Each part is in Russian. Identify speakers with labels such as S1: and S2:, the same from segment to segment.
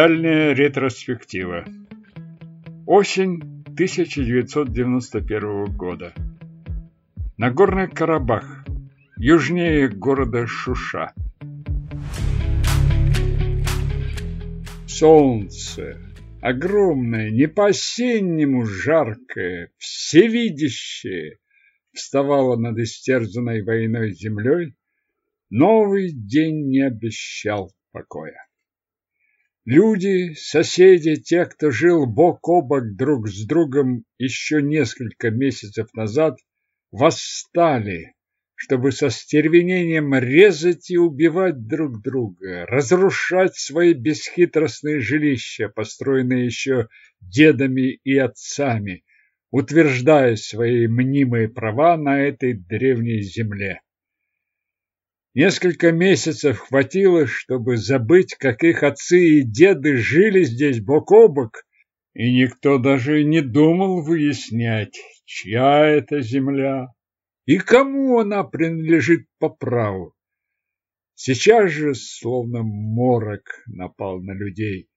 S1: Дальняя ретроспектива. Осень 1991 года. Нагорный Карабах, южнее города Шуша. Солнце, огромное, не по-осеннему жаркое, всевидящее, вставало над истерзанной войной землей, новый день не обещал покоя. Люди, соседи, те, кто жил бок о бок друг с другом еще несколько месяцев назад, восстали, чтобы со стервенением резать и убивать друг друга, разрушать свои бесхитростные жилища, построенные еще дедами и отцами, утверждая свои мнимые права на этой древней земле. Несколько месяцев хватило, чтобы забыть, как их отцы и деды жили здесь бок о бок, и никто даже не думал выяснять, чья это земля и кому она принадлежит по праву. Сейчас же, словно морок, напал на людей,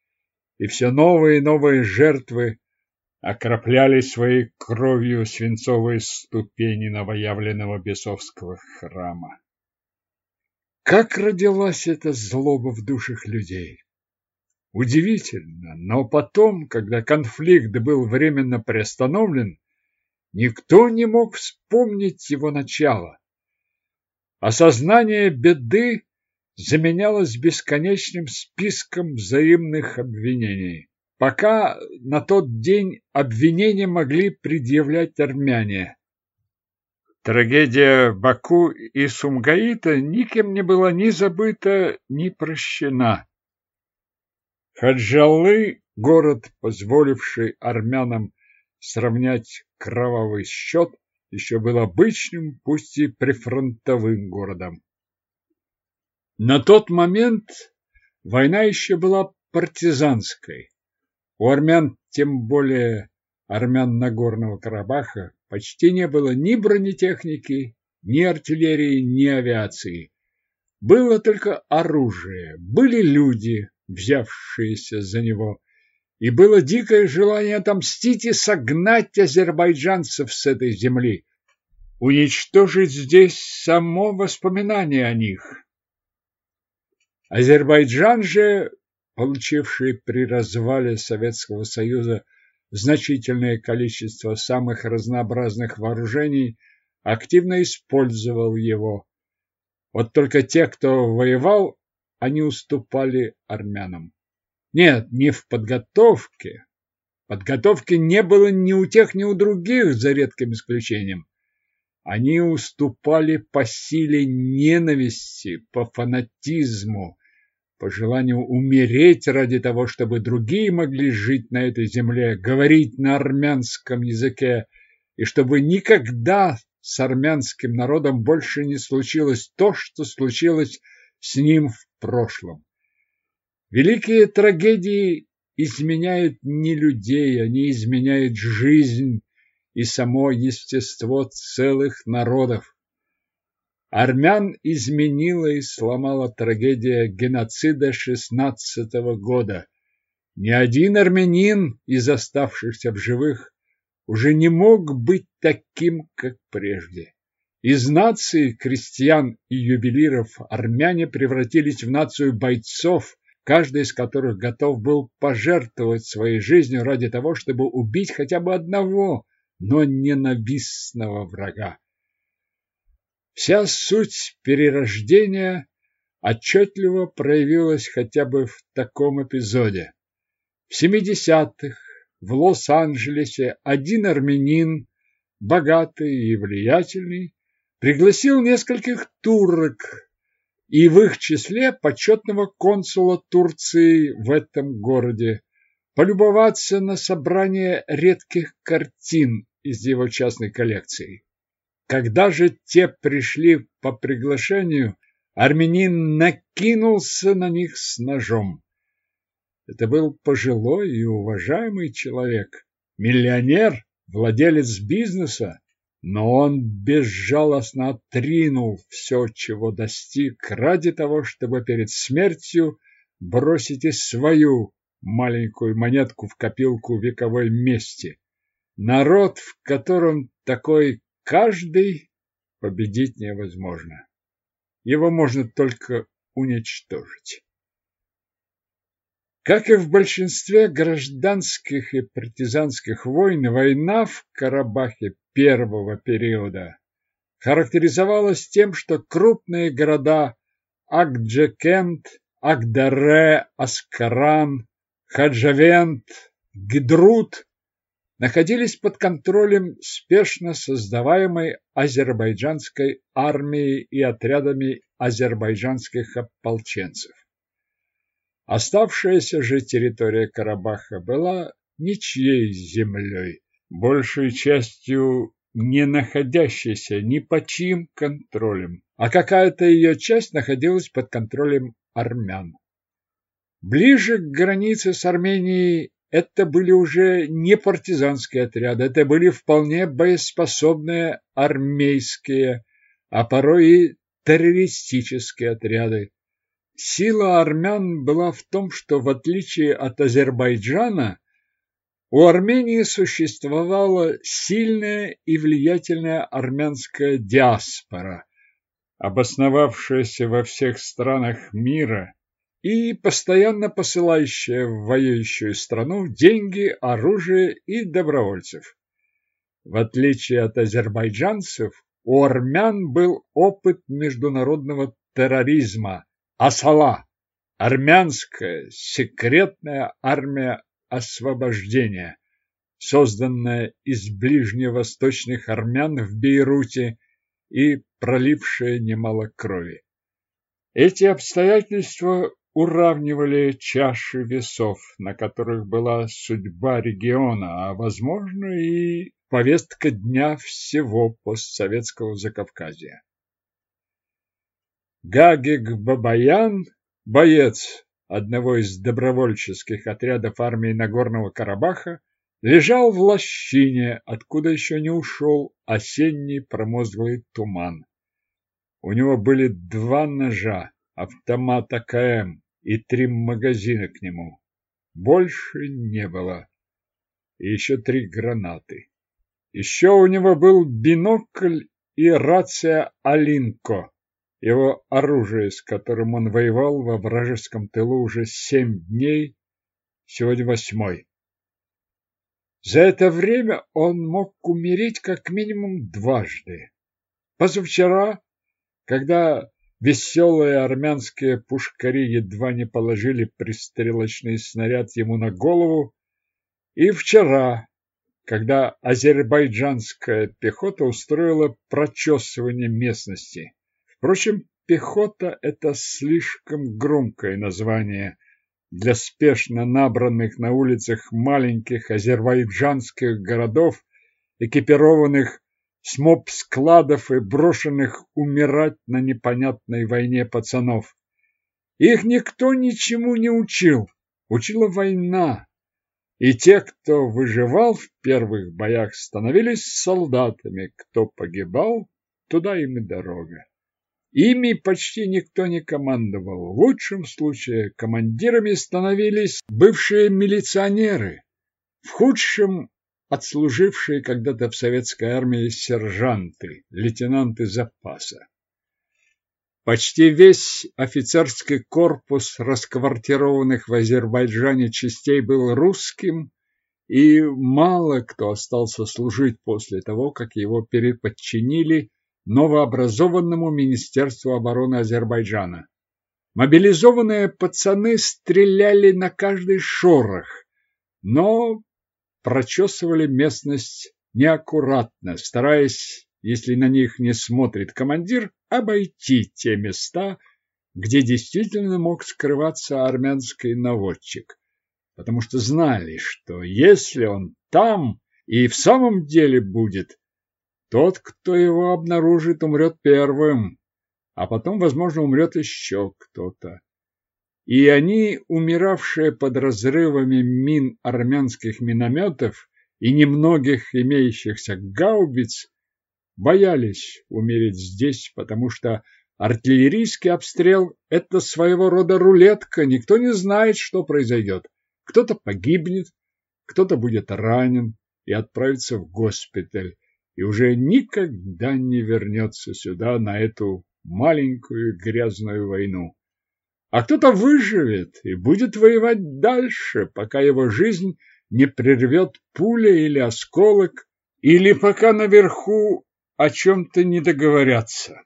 S1: и все новые и новые жертвы окропляли своей кровью свинцовые ступени новоявленного бесовского храма. Как родилась эта злоба в душах людей? Удивительно, но потом, когда конфликт был временно приостановлен, никто не мог вспомнить его начало. Осознание беды заменялось бесконечным списком взаимных обвинений. Пока на тот день обвинения могли предъявлять армяне. Трагедия Баку и Сумгаита никем не была ни забыта, ни прощена. Хаджалы, город, позволивший армянам сравнять кровавый счет, еще был обычным, пусть и прифронтовым городом. На тот момент война еще была партизанской. У армян, тем более армян Нагорного Карабаха, почти не было ни бронетехники, ни артиллерии, ни авиации. Было только оружие, были люди, взявшиеся за него, и было дикое желание отомстить и согнать азербайджанцев с этой земли, уничтожить здесь само воспоминание о них. Азербайджан же, получивший при развале Советского Союза значительное количество самых разнообразных вооружений, активно использовал его. Вот только те, кто воевал, они уступали армянам. Нет, не в подготовке. Подготовки не было ни у тех, ни у других, за редким исключением. Они уступали по силе ненависти, по фанатизму, по желанию умереть ради того, чтобы другие могли жить на этой земле, говорить на армянском языке, и чтобы никогда с армянским народом больше не случилось то, что случилось с ним в прошлом. Великие трагедии изменяют не людей, они изменяют жизнь и само естество целых народов. Армян изменила и сломала трагедия геноцида шестнадцатого года. Ни один армянин из оставшихся в живых уже не мог быть таким, как прежде. Из нации крестьян и ювелиров армяне превратились в нацию бойцов, каждый из которых готов был пожертвовать своей жизнью ради того, чтобы убить хотя бы одного, но ненавистного врага. Вся суть перерождения отчетливо проявилась хотя бы в таком эпизоде. В 70-х в Лос-Анджелесе один армянин, богатый и влиятельный, пригласил нескольких турок и в их числе почетного консула Турции в этом городе полюбоваться на собрание редких картин из его частной коллекции. Когда же те пришли по приглашению, армянин накинулся на них с ножом. Это был пожилой и уважаемый человек, миллионер, владелец бизнеса, но он безжалостно отринул все, чего достиг, ради того, чтобы перед смертью бросить и свою маленькую монетку в копилку вековой мести. Народ, в котором такой каждый, победить невозможно. Его можно только уничтожить. Как и в большинстве гражданских и партизанских войн, война в Карабахе первого периода характеризовалась тем, что крупные города Акджекент, Агдаре, Аскаран, Хаджавент, Гидрут находились под контролем спешно создаваемой азербайджанской армией и отрядами азербайджанских ополченцев. Оставшаяся же территория Карабаха была ничьей землей, большей частью не находящейся ни под чьим контролем, а какая-то ее часть находилась под контролем армян. Ближе к границе с Арменией это были уже не партизанские отряды, это были вполне боеспособные армейские, а порой и террористические отряды. Сила армян была в том, что в отличие от Азербайджана, у Армении существовала сильная и влиятельная армянская диаспора, обосновавшаяся во всех странах мира и постоянно посылающая в воюющую страну деньги, оружие и добровольцев. В отличие от азербайджанцев, у армян был опыт международного терроризма, Асала, армянская секретная армия освобождения, созданная из ближневосточных армян в Бейруте и пролившая немало крови. Эти обстоятельства уравнивали чаши весов, на которых была судьба региона, а, возможно, и повестка дня всего постсоветского Закавказья. Гагик Бабаян, боец одного из добровольческих отрядов армии Нагорного Карабаха, лежал в лощине, откуда еще не ушел осенний промозглый туман. У него были два ножа, автомат АКМ и три магазина к нему. Больше не было. И еще три гранаты. Еще у него был бинокль и рация Алинко его оружие, с которым он воевал во вражеском тылу уже семь дней, сегодня восьмой. За это время он мог умереть как минимум дважды. Позавчера, когда веселые армянские пушкари едва не положили пристрелочный снаряд ему на голову, и вчера, когда азербайджанская пехота устроила прочесывание местности. Впрочем, пехота – это слишком громкое название для спешно набранных на улицах маленьких азербайджанских городов, экипированных с моб-складов и брошенных умирать на непонятной войне пацанов. Их никто ничему не учил, учила война. И те, кто выживал в первых боях, становились солдатами, кто погибал, туда им и дорога. Ими почти никто не командовал. В лучшем случае командирами становились бывшие милиционеры, в худшем отслужившие когда-то в советской армии сержанты, лейтенанты запаса. Почти весь офицерский корпус расквартированных в Азербайджане частей был русским, и мало кто остался служить после того, как его переподчинили новообразованному Министерству обороны Азербайджана. Мобилизованные пацаны стреляли на каждый шорох, но прочесывали местность неаккуратно, стараясь, если на них не смотрит командир, обойти те места, где действительно мог скрываться армянский наводчик, потому что знали, что если он там и в самом деле будет, тот, кто его обнаружит, умрет первым, а потом, возможно, умрет еще кто-то. И они, умиравшие под разрывами мин армянских минометов и немногих имеющихся гаубиц, боялись умереть здесь, потому что артиллерийский обстрел – это своего рода рулетка, никто не знает, что произойдет. Кто-то погибнет, кто-то будет ранен и отправится в госпиталь, и уже никогда не вернется сюда, на эту маленькую грязную войну. А кто-то выживет и будет воевать дальше, пока его жизнь не прервет пуля или осколок, или пока наверху о чем-то не договорятся.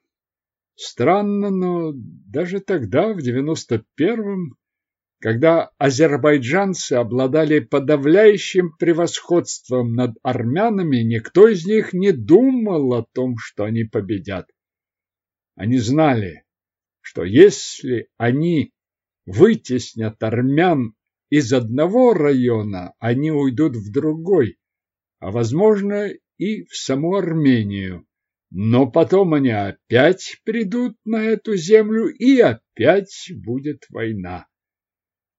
S1: Странно, но даже тогда, в девяносто первом, когда азербайджанцы обладали подавляющим превосходством над армянами, никто из них не думал о том, что они победят. Они знали, что если они вытеснят армян из одного района, они уйдут в другой, а, возможно, и в саму Армению. Но потом они опять придут на эту землю, и опять будет война.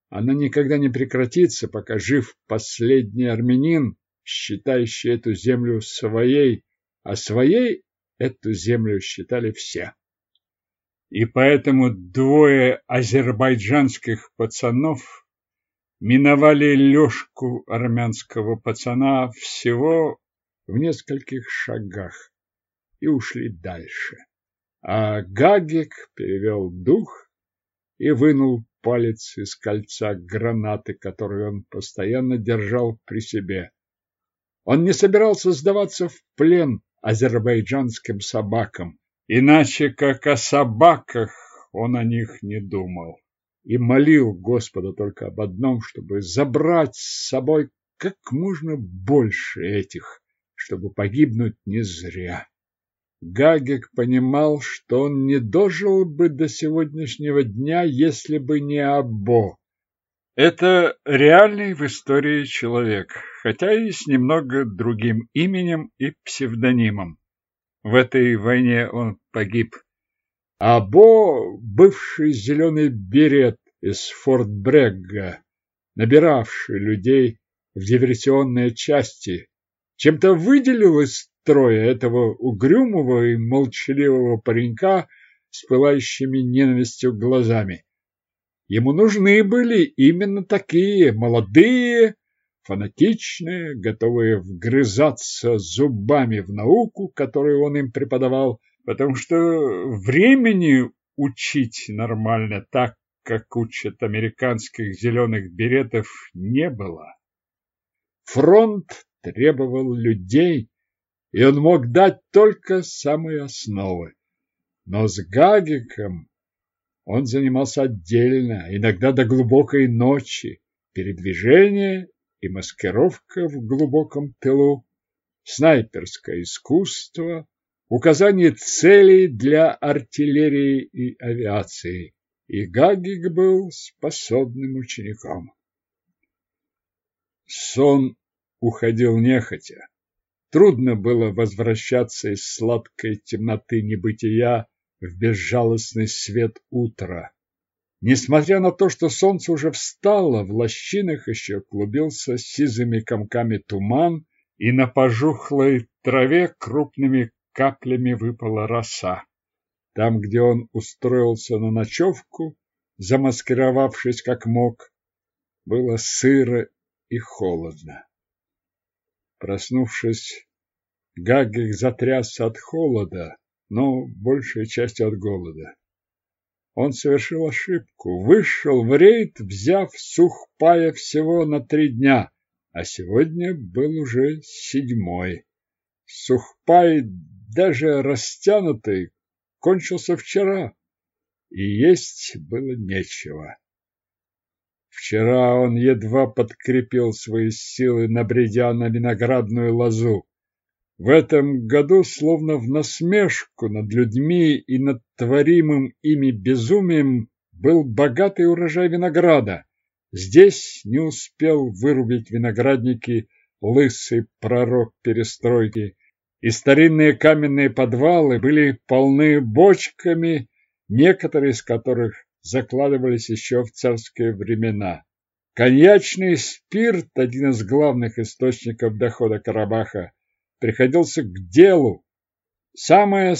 S1: Она никогда не прекратится, пока жив последний армянин, считающий эту землю своей, а своей эту землю считали все. И поэтому двое азербайджанских пацанов миновали лёжку армянского пацана всего в нескольких шагах и ушли дальше. А Гагик перевел дух и вынул палец из кольца гранаты, которую он постоянно держал при себе. Он не собирался сдаваться в плен азербайджанским собакам, иначе как о собаках он о них не думал и молил Господа только об одном, чтобы забрать с собой как можно больше этих, чтобы погибнуть не зря. Гагик понимал, что он не дожил бы до сегодняшнего дня, если бы не Або. Это реальный в истории человек, хотя и с немного другим именем и псевдонимом. В этой войне он погиб. Або, бывший зеленый берет из Форт Брегга, набиравший людей в диверсионные части, чем-то выделил из строя этого угрюмого и молчаливого паренька с пылающими ненавистью глазами. Ему нужны были именно такие молодые, фанатичные, готовые вгрызаться зубами в науку, которую он им преподавал, потому что времени учить нормально так, как учат американских зеленых беретов, не было. Фронт требовал людей, и он мог дать только самые основы. Но с Гагиком он занимался отдельно, иногда до глубокой ночи, передвижение и маскировка в глубоком тылу, снайперское искусство, указание целей для артиллерии и авиации. И Гагик был способным учеником. Сон уходил нехотя. Трудно было возвращаться из сладкой темноты небытия в безжалостный свет утра. Несмотря на то, что солнце уже встало, в лощинах еще клубился сизыми комками туман, и на пожухлой траве крупными каплями выпала роса. Там, где он устроился на ночевку, замаскировавшись как мог, было сыро и холодно. Проснувшись, Гагик затрясся от холода, но большей частью от голода. Он совершил ошибку, вышел в рейд, взяв сухпая всего на три дня, а сегодня был уже седьмой. Сухпай, даже растянутый, кончился вчера, и есть было нечего. Вчера он едва подкрепил свои силы, набредя на виноградную лозу. В этом году, словно в насмешку над людьми и над творимым ими безумием, был богатый урожай винограда. Здесь не успел вырубить виноградники лысый пророк перестройки, и старинные каменные подвалы были полны бочками, некоторые из которых закладывались еще в царские времена. Коньячный спирт, один из главных источников дохода Карабаха, приходился к делу. Самые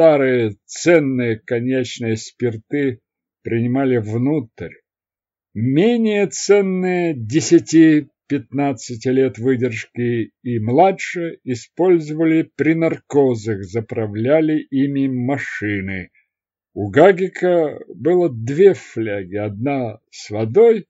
S1: старые ценные коньячные спирты принимали внутрь. менее ценные десяти-пятнадцати лет выдержки и младше использовали при наркозах, заправляли ими машины. У Гагика было две фляги, одна с водой,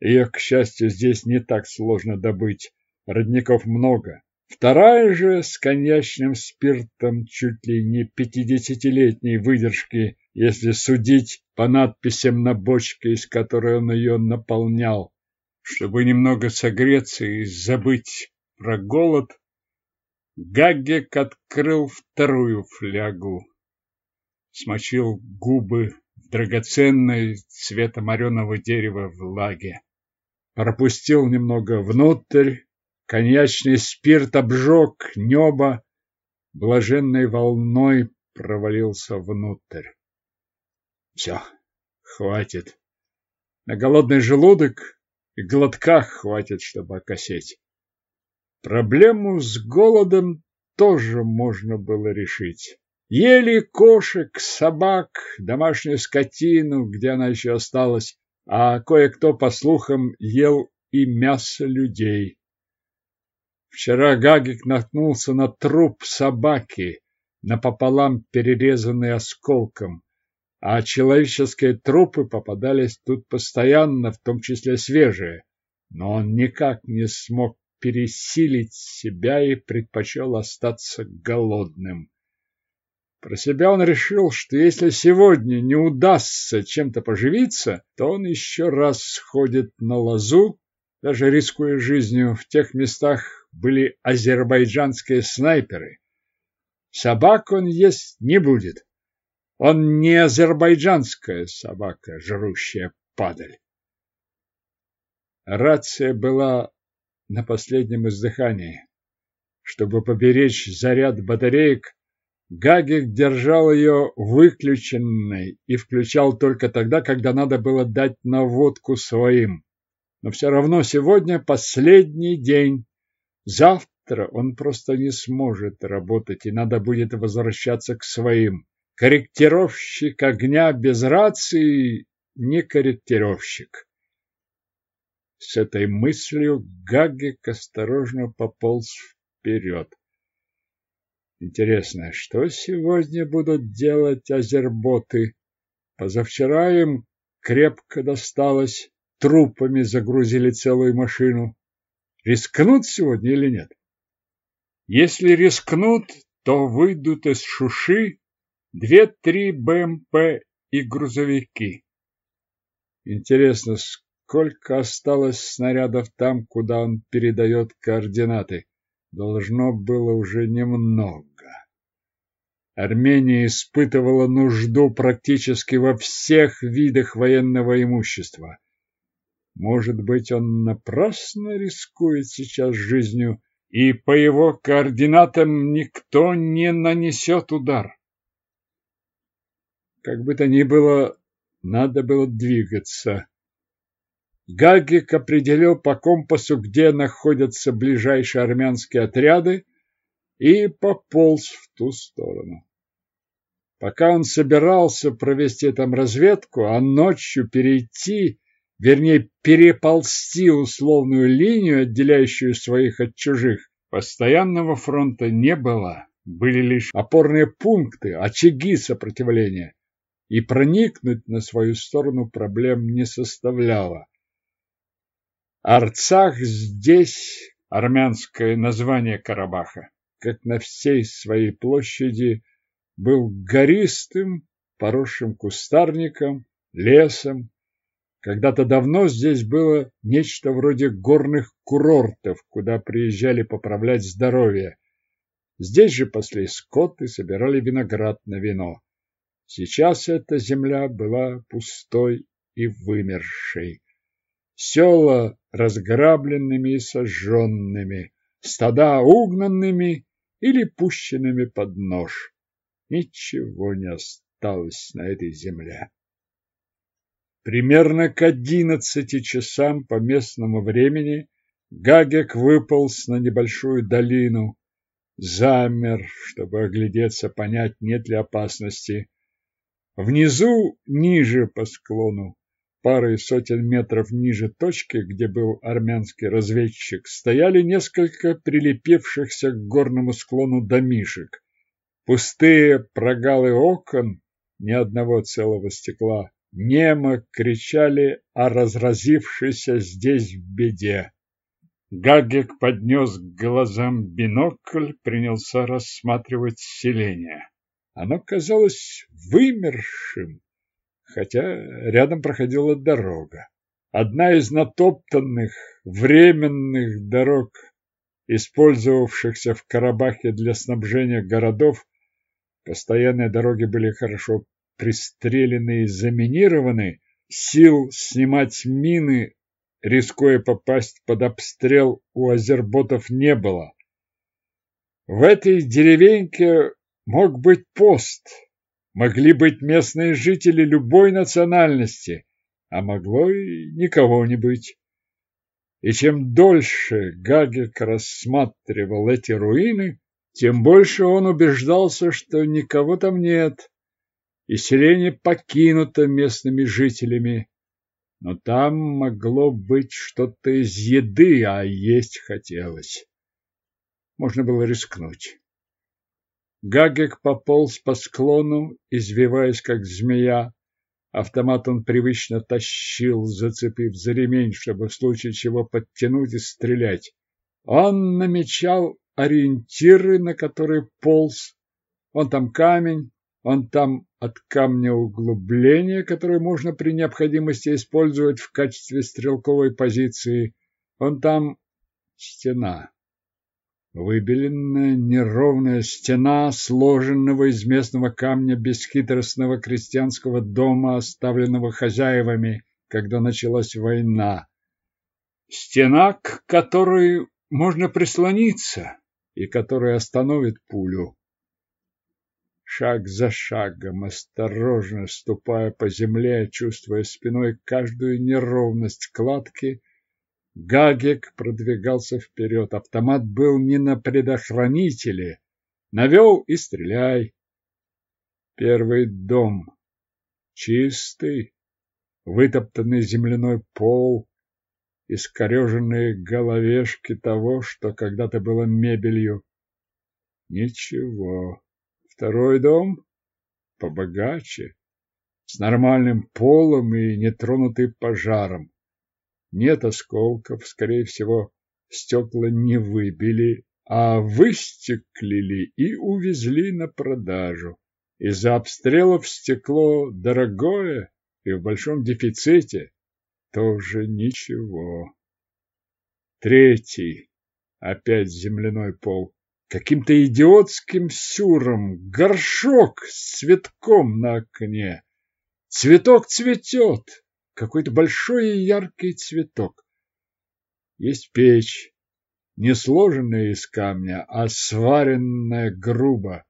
S1: ее, к счастью, здесь не так сложно добыть, родников много. Вторая же с коньячным спиртом чуть ли не пятидесятилетней выдержки, если судить по надписям на бочке, из которой он ее наполнял. Чтобы немного согреться и забыть про голод, Гаггек открыл вторую флягу смочил губы в драгоценной цвета мореного дерева влаге. Пропустил немного внутрь, коньячный спирт обжег небо, блаженной волной провалился внутрь. Все, хватит. На голодный желудок и глотках хватит, чтобы окосеть. Проблему с голодом тоже можно было решить. Ели кошек, собак, домашнюю скотину, где она еще осталась, а кое-кто, по слухам, ел и мясо людей. Вчера Гагик наткнулся на труп собаки, напополам перерезанный осколком, а человеческие трупы попадались тут постоянно, в том числе свежие. Но он никак не смог пересилить себя и предпочел остаться голодным. Про себя он решил, что если сегодня не удастся чем-то поживиться, то он еще раз сходит на лозу, даже рискуя жизнью. В тех местах были азербайджанские снайперы. Собак он есть не будет. Он не азербайджанская собака, жрущая падаль. Рация была на последнем издыхании. Чтобы поберечь заряд батареек, Гагик держал ее выключенной и включал только тогда, когда надо было дать наводку своим. Но все равно сегодня последний день. Завтра он просто не сможет работать, и надо будет возвращаться к своим. Корректировщик огня без рации не корректировщик. С этой мыслью Гагик осторожно пополз вперед. Интересно, что сегодня будут делать азерботы? Позавчера им крепко досталось, трупами загрузили целую машину. Рискнут сегодня или нет? Если рискнут, то выйдут из Шуши две-три БМП и грузовики. Интересно, сколько осталось снарядов там, куда он передает координаты? Должно было уже немного. Армения испытывала нужду практически во всех видах военного имущества. Может быть, он напрасно рискует сейчас жизнью, и по его координатам никто не нанесет удар. Как бы то ни было, надо было двигаться. Гагик определил по компасу, где находятся ближайшие армянские отряды, и пополз в ту сторону. Пока он собирался провести там разведку, а ночью перейти, вернее, переползти условную линию, отделяющую своих от чужих, постоянного фронта не было. Были лишь опорные пункты, очаги сопротивления, и проникнуть на свою сторону проблем не составляло. Арцах здесь армянское название Карабаха как на всей своей площади, был гористым, поросшим кустарником, лесом. Когда-то давно здесь было нечто вроде горных курортов, куда приезжали поправлять здоровье. Здесь же пасли скот и собирали виноград на вино. Сейчас эта земля была пустой и вымершей. Села разграбленными и сожженными, стада угнанными или пущенными под нож. Ничего не осталось на этой земле. Примерно к одиннадцати часам по местному времени Гагек выполз на небольшую долину, замер, чтобы оглядеться, понять, нет ли опасности. Внизу, ниже по склону, парой сотен метров ниже точки, где был армянский разведчик, стояли несколько прилепившихся к горному склону домишек. Пустые прогалы окон, ни одного целого стекла, немо кричали о разразившейся здесь беде. Гагик поднес к глазам бинокль, принялся рассматривать селение. Оно казалось вымершим, хотя рядом проходила дорога. Одна из натоптанных, временных дорог, использовавшихся в Карабахе для снабжения городов, постоянные дороги были хорошо пристрелены и заминированы, сил снимать мины, рискуя попасть под обстрел, у азерботов не было. В этой деревеньке мог быть пост, могли быть местные жители любой национальности, а могло и никого не быть. И чем дольше Гагик рассматривал эти руины, тем больше он убеждался, что никого там нет, и селение покинуто местными жителями. Но там могло быть что-то из еды, а есть хотелось. Можно было рискнуть. Гагек пополз по склону, извиваясь, как змея. Автомат он привычно тащил, зацепив за ремень, чтобы в случае чего подтянуть и стрелять. Он намечал ориентиры, на которые полз. Он там камень, он там от камня углубление, которое можно при необходимости использовать в качестве стрелковой позиции. Он там стена. Выбеленная неровная стена, сложенного из местного камня бесхитростного крестьянского дома, оставленного хозяевами, когда началась война. Стена, к которой можно прислониться и которая остановит пулю. Шаг за шагом, осторожно ступая по земле, чувствуя спиной каждую неровность кладки, Гагик продвигался вперед. Автомат был не на предохранителе. Навел и стреляй. Первый дом. Чистый, вытоптанный земляной пол, искореженные головешки того, что когда-то было мебелью. Ничего. Второй дом побогаче, с нормальным полом и нетронутый пожаром. Нет осколков, скорее всего, стекла не выбили, а выстеклили и увезли на продажу. Из-за обстрелов стекло дорогое и в большом дефиците. Тоже ничего. Третий. Опять земляной пол. Каким-то идиотским сюром горшок с цветком на окне. Цветок цветет, какой-то большой и яркий цветок. Есть печь, не сложенная из камня, а сваренная грубо.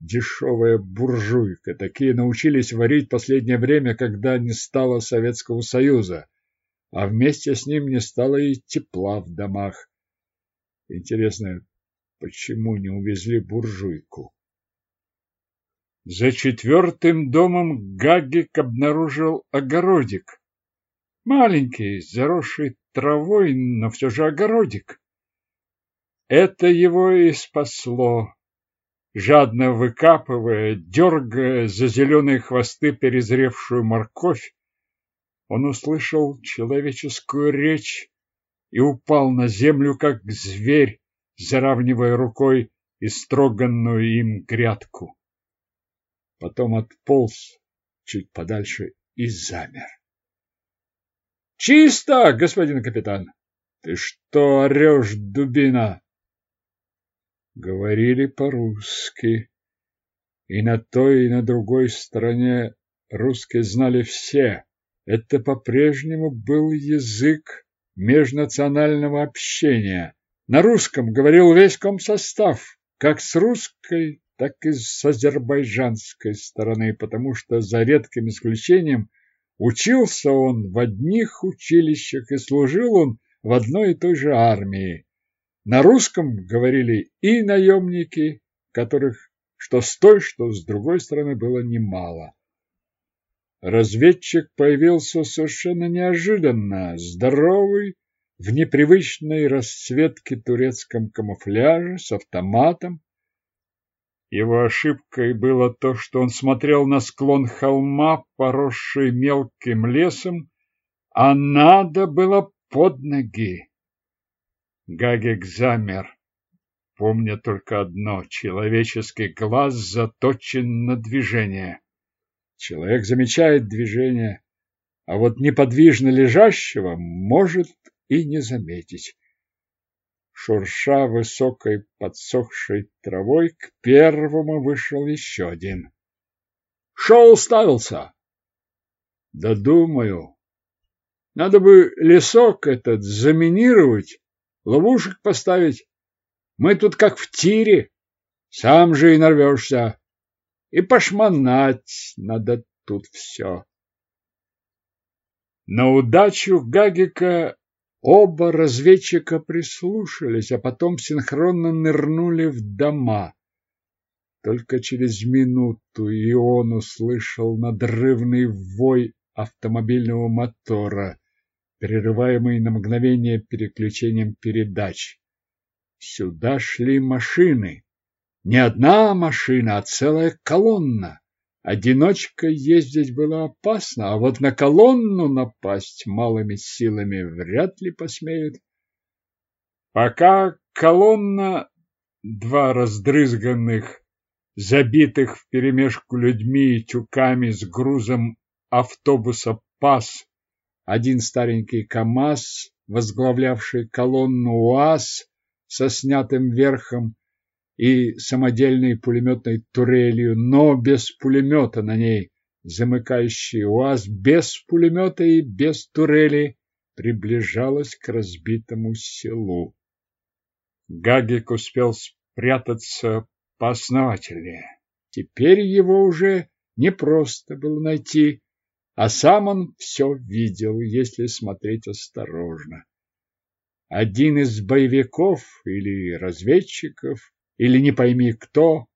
S1: Дешевая буржуйка. Такие научились варить последнее время, когда не стало Советского Союза, а вместе с ним не стало и тепла в домах. Интересно, почему не увезли буржуйку? За четвертым домом Гагик обнаружил огородик. Маленький, заросший травой, но все же огородик. Это его и спасло. Жадно выкапывая, дергая за зеленые хвосты перезревшую морковь, он услышал человеческую речь и упал на землю, как зверь, заравнивая рукой истроганную им грядку потом отполз чуть подальше и замер. «Чисто, господин капитан! Ты что орешь, дубина?» Говорили по-русски, и на той, и на другой стороне русские знали все. Это по-прежнему был язык межнационального общения. На русском говорил весь комсостав, как с русской, так и с азербайджанской стороны, потому что, за редким исключением, учился он в одних училищах и служил он в одной и той же армии. На русском говорили и наемники, которых что с той, что с другой стороны было немало. разведчик появился совершенно неожиданно, здоровый, в непривычной расцветке турецком камуфляже с автоматом. Его ошибкой было то, что он смотрел на склон холма, поросший мелким лесом, а надо было под ноги. Гагик замер, помня только одно — человеческий глаз заточен на движение. Человек замечает движение, а вот неподвижно лежащего может и не заметить. Шурша высокой подсохшей травой, к первому вышел еще один. Шел уставился. Да думаю, надо бы лесок этот заминировать, ловушек поставить. Мы тут как в тире, сам же и нарвешься. И пошмонать надо тут все. На удачу Гагика оба разведчика прислушались, а потом синхронно нырнули в дома. Только через минуту и он услышал надрывный вой автомобильного мотора, прерываемый на мгновение переключением передач. Сюда шли машины. Не одна машина, а целая колонна. Одиночкой ездить было опасно, а вот на колонну напасть малыми силами вряд ли посмеют. Пока колонна, два раздрызганных, забитых вперемешку людьми и тюками с грузом автобуса ПАС, один старенький КАМАЗ, возглавлявший колонну УАЗ со снятым верхом, и самодельной пулеметной турелью, но без пулемета на ней, замыкающий УАЗ без пулемета и без турели, приближалась к разбитому селу. Гагик успел спрятаться поосновательнее. Теперь его уже не просто было найти, а сам он все видел, если смотреть осторожно. Один из боевиков или разведчиков или не пойми кто,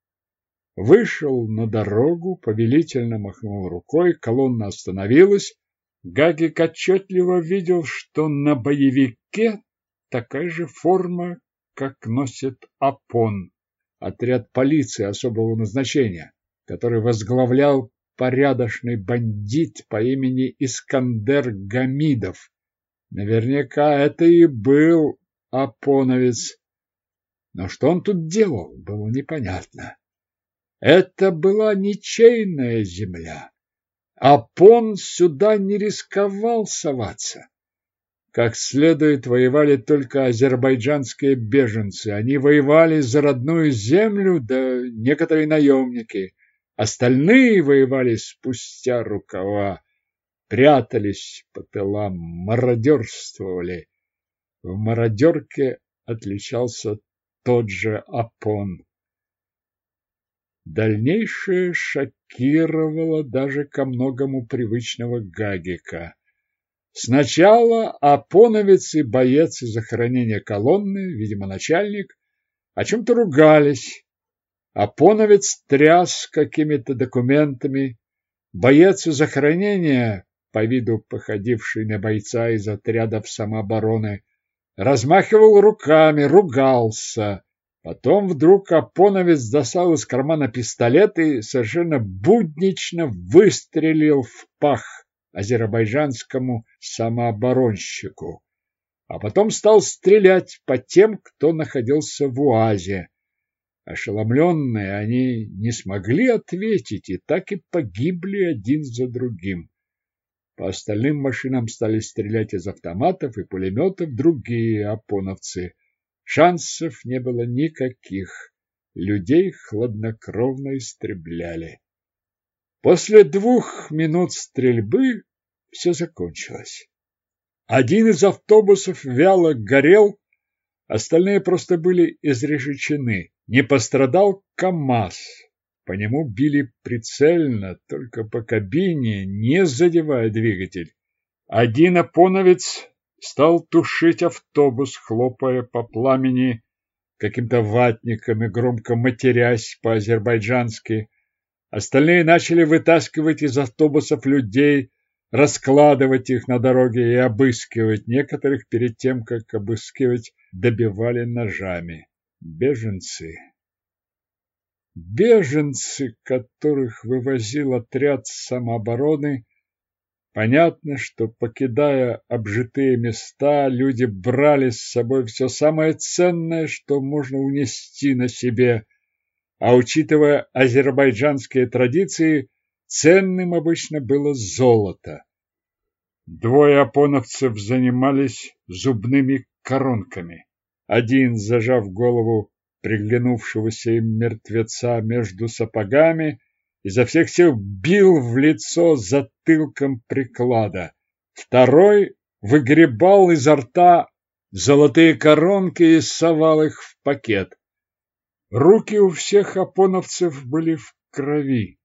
S1: вышел на дорогу, повелительно махнул рукой, колонна остановилась. Гагик отчетливо видел, что на боевике такая же форма, как носит АПОН, отряд полиции особого назначения, который возглавлял порядочный бандит по имени Искандер Гамидов. Наверняка это и был Апоновец, но что он тут делал, было непонятно. Это была ничейная земля, а Пон сюда не рисковал соваться. Как следует, воевали только азербайджанские беженцы. Они воевали за родную землю, да некоторые наемники. Остальные воевали спустя рукава, прятались по тылам, мародерствовали. В мародерке отличался тот же Апон. Дальнейшее шокировало даже ко многому привычного Гагика. Сначала Апоновец и боец из охранения колонны, видимо, начальник, о чем-то ругались. Апоновец тряс какими-то документами. Боец из охранения, по виду походивший на бойца из отрядов самообороны, размахивал руками, ругался. Потом вдруг Апоновец достал из кармана пистолет и совершенно буднично выстрелил в пах азербайджанскому самооборонщику. А потом стал стрелять по тем, кто находился в УАЗе. Ошеломленные они не смогли ответить и так и погибли один за другим. По остальным машинам стали стрелять из автоматов и пулеметов другие опоновцы. Шансов не было никаких. Людей хладнокровно истребляли. После двух минут стрельбы все закончилось. Один из автобусов вяло горел, остальные просто были изрешечены. Не пострадал КамАЗ, по нему били прицельно, только по кабине, не задевая двигатель. Один опоновец стал тушить автобус, хлопая по пламени каким-то ватником и громко матерясь по-азербайджански. Остальные начали вытаскивать из автобусов людей, раскладывать их на дороге и обыскивать. Некоторых перед тем, как обыскивать, добивали ножами. Беженцы. Беженцы, которых вывозил отряд самообороны, Понятно, что, покидая обжитые места, люди брали с собой все самое ценное, что можно унести на себе, а учитывая азербайджанские традиции, ценным обычно было золото. Двое апоновцев занимались зубными коронками. Один, зажав голову приглянувшегося им мертвеца между сапогами, изо всех сил бил в лицо затылком приклада. Второй выгребал изо рта золотые коронки и совал их в пакет. Руки у всех апоновцев были в крови.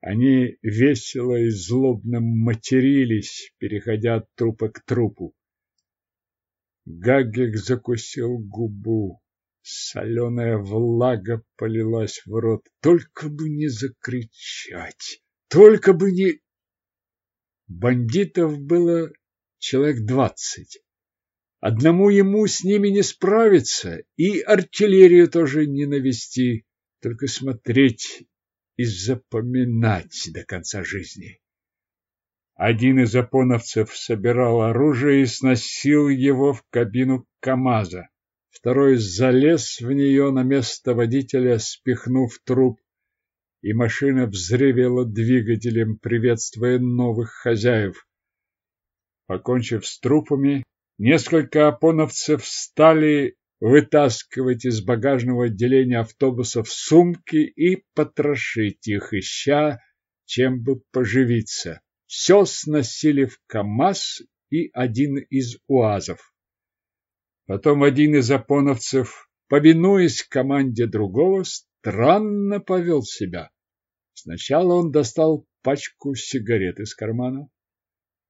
S1: Они весело и злобно матерились, переходя от трупа к трупу. Гагик закусил губу. Соленая влага полилась в рот. Только бы не закричать, только бы не... Бандитов было человек двадцать. Одному ему с ними не справиться, и артиллерию тоже не навести, только смотреть и запоминать до конца жизни. Один из апоновцев собирал оружие и сносил его в кабину КамАЗа. Второй залез в нее на место водителя, спихнув труп, и машина взревела двигателем, приветствуя новых хозяев. Покончив с трупами, несколько апоновцев стали вытаскивать из багажного отделения автобусов сумки и потрошить их, ища, чем бы поживиться. Все сносили в КАМАЗ и один из УАЗов. Потом один из апоновцев, повинуясь команде другого, странно повел себя. Сначала он достал пачку сигарет из кармана.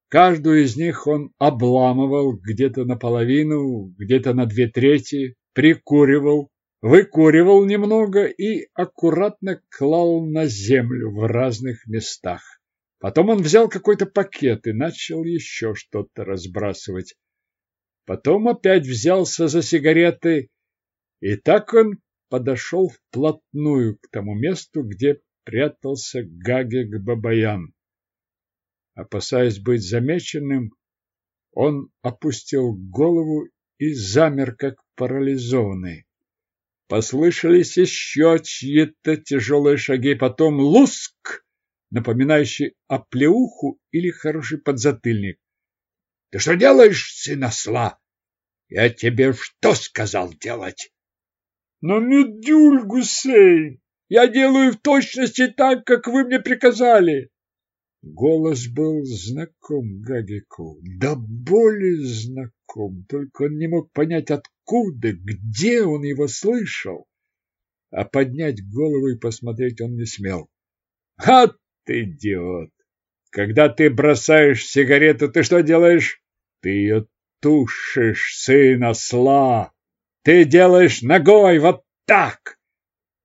S1: Каждую из них он обламывал где-то наполовину, где-то на две трети, прикуривал, выкуривал немного и аккуратно клал на землю в разных местах. Потом он взял какой-то пакет и начал еще что-то разбрасывать. Потом опять взялся за сигареты, и так он подошел вплотную к тому месту, где прятался Гагик Бабаян. Опасаясь быть замеченным, он опустил голову и замер, как парализованный. Послышались еще чьи-то тяжелые шаги, потом луск, напоминающий оплеуху или хороший подзатыльник. Ты что делаешь, сын осла? Я тебе что сказал делать? Но, Медюль Гусейн, я делаю в точности так, как вы мне приказали. Голос был знаком Гагику, да более знаком, только он не мог понять, откуда, где он его слышал. А поднять голову и посмотреть он не смел. А ты идиот! Когда ты бросаешь сигарету, ты что делаешь? Ты ее тушишь, сын осла. Ты делаешь ногой вот так.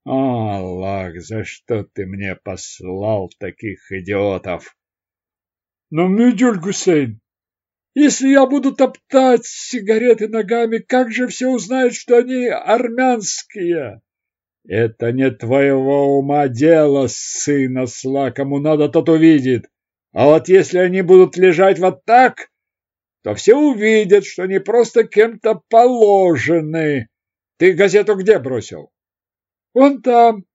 S1: О, Аллах, за что ты мне послал таких идиотов? Но, Мюдюль Гусейн, если я буду топтать сигареты ногами, как же все узнают, что они армянские? Это не твоего ума дело, сын осла, кому надо, тот увидит. А вот если они будут лежать вот так, то все увидят, что они просто кем-то положены. Ты газету где бросил? Вон там,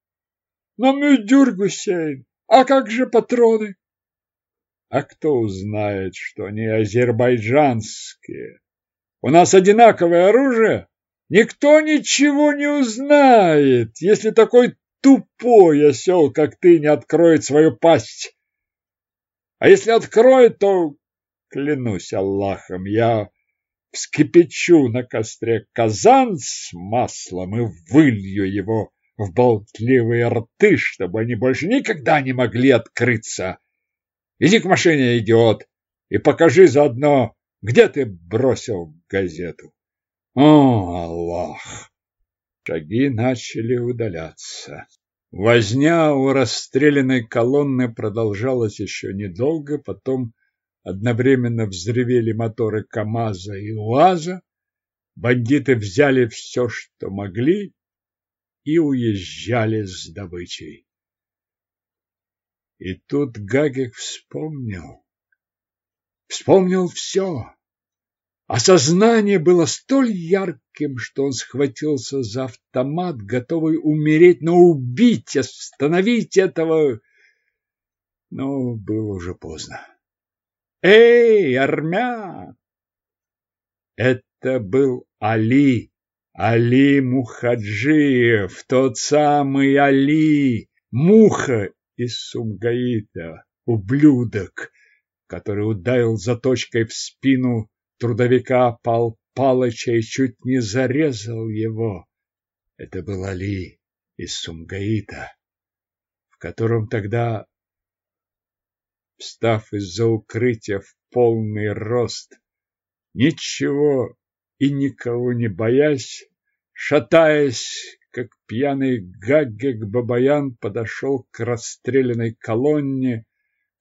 S1: на Мюдюр Гусейн. А как же патроны? А кто узнает, что они азербайджанские? У нас одинаковое оружие. Никто ничего не узнает, если такой тупой осел, как ты, не откроет свою пасть. А если откроет, то, клянусь Аллахом, я вскипячу на костре казан с маслом и вылью его в болтливые рты, чтобы они больше никогда не могли открыться. Иди к машине, идиот, и покажи заодно, где ты бросил газету. О, Аллах! Шаги начали удаляться. Возня у расстрелянной колонны продолжалась еще недолго, потом одновременно взревели моторы КамАЗа и УАЗа, бандиты взяли все, что могли, и уезжали с добычей. И тут Гагик вспомнил. Вспомнил все. Осознание было столь ярким, что он схватился за автомат, готовый умереть, но убить, остановить этого... Но было уже поздно. «Эй, армян!» Это был Али, Али Мухаджиев, тот самый Али, муха из Сумгаита, ублюдок, который ударил заточкой в спину трудовика Пал Палыча и чуть не зарезал его. Это был Али из Сумгаита, в котором тогда, встав из-за укрытия в полный рост, ничего и никого не боясь, шатаясь, как пьяный Гаггек Бабаян подошел к расстрелянной колонне,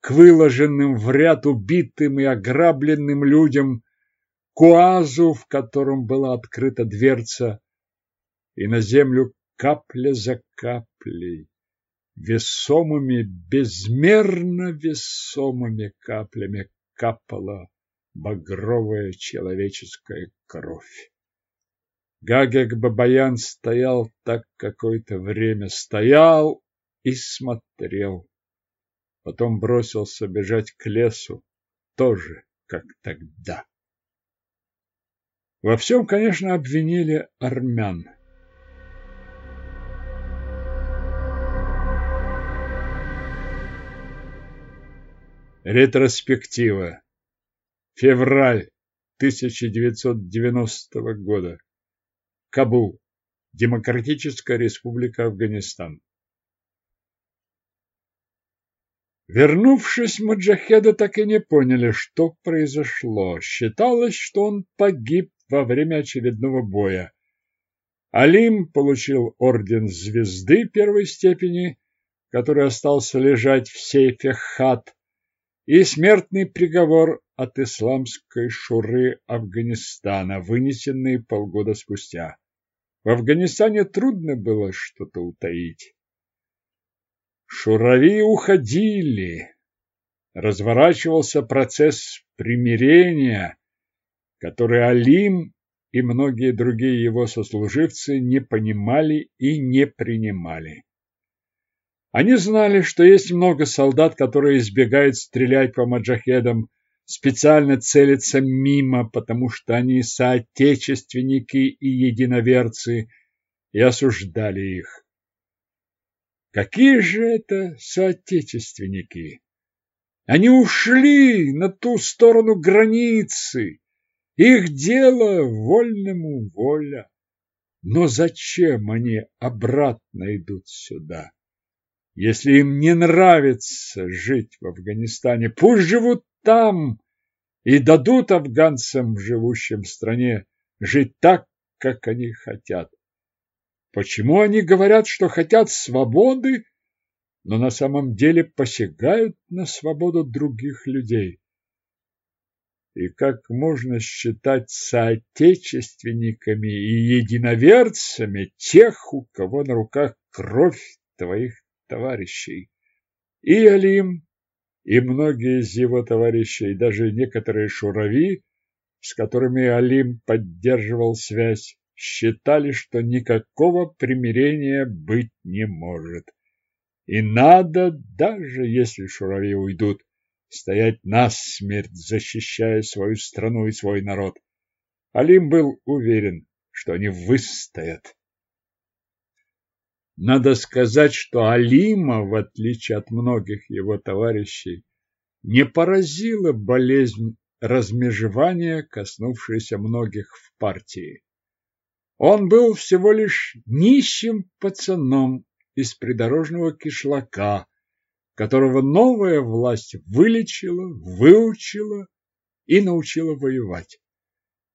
S1: к выложенным в ряд убитым и ограбленным людям, к уазу, в котором была открыта дверца, и на землю капля за каплей, весомыми, безмерно весомыми каплями капала багровая человеческая кровь. Гагек Бабаян стоял так какое-то время, стоял и смотрел. Потом бросился бежать к лесу, тоже как тогда. Во всем, конечно, обвинили армян. Ретроспектива. Февраль 1990 года. Кабул. Демократическая республика Афганистан. Вернувшись, маджахеды так и не поняли, что произошло. Считалось, что он погиб во время очередного боя. Алим получил орден звезды первой степени, который остался лежать в сейфе хат, и смертный приговор от исламской шуры Афганистана, вынесенный полгода спустя. В Афганистане трудно было что-то утаить. Шурави уходили. Разворачивался процесс примирения, который Алим и многие другие его сослуживцы не понимали и не принимали. Они знали, что есть много солдат, которые избегают стрелять по маджахедам, специально целятся мимо, потому что они соотечественники и единоверцы, и осуждали их. Какие же это соотечественники? Они ушли на ту сторону границы, их дело вольному воля. Но зачем они обратно идут сюда? Если им не нравится жить в Афганистане, пусть живут там и дадут афганцам, живущим в стране, жить так, как они хотят. Почему они говорят, что хотят свободы, но на самом деле посягают на свободу других людей? И как можно считать соотечественниками и единоверцами тех, у кого на руках кровь твоих товарищей. И Алим, и многие из его товарищей, даже некоторые шурави, с которыми Алим поддерживал связь, считали, что никакого примирения быть не может. И надо, даже если шурави уйдут, стоять насмерть, защищая свою страну и свой народ. Алим был уверен, что они выстоят. Надо сказать, что Алима, в отличие от многих его товарищей, не поразила болезнь размежевания, коснувшаяся многих в партии. Он был всего лишь нищим пацаном из придорожного кишлака, которого новая власть вылечила, выучила и научила воевать.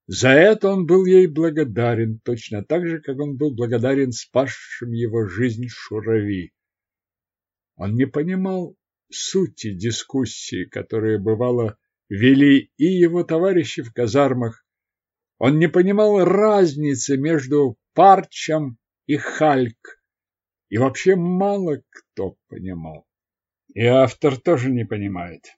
S1: За это он был ей благодарен, точно так же, как он был благодарен спасшим его жизнь Шурави. Он не понимал сути дискуссии, которые, бывало, вели и его товарищи в казармах. Он не понимал разницы между Парчем и Хальк, и вообще мало кто понимал. И автор тоже не понимает.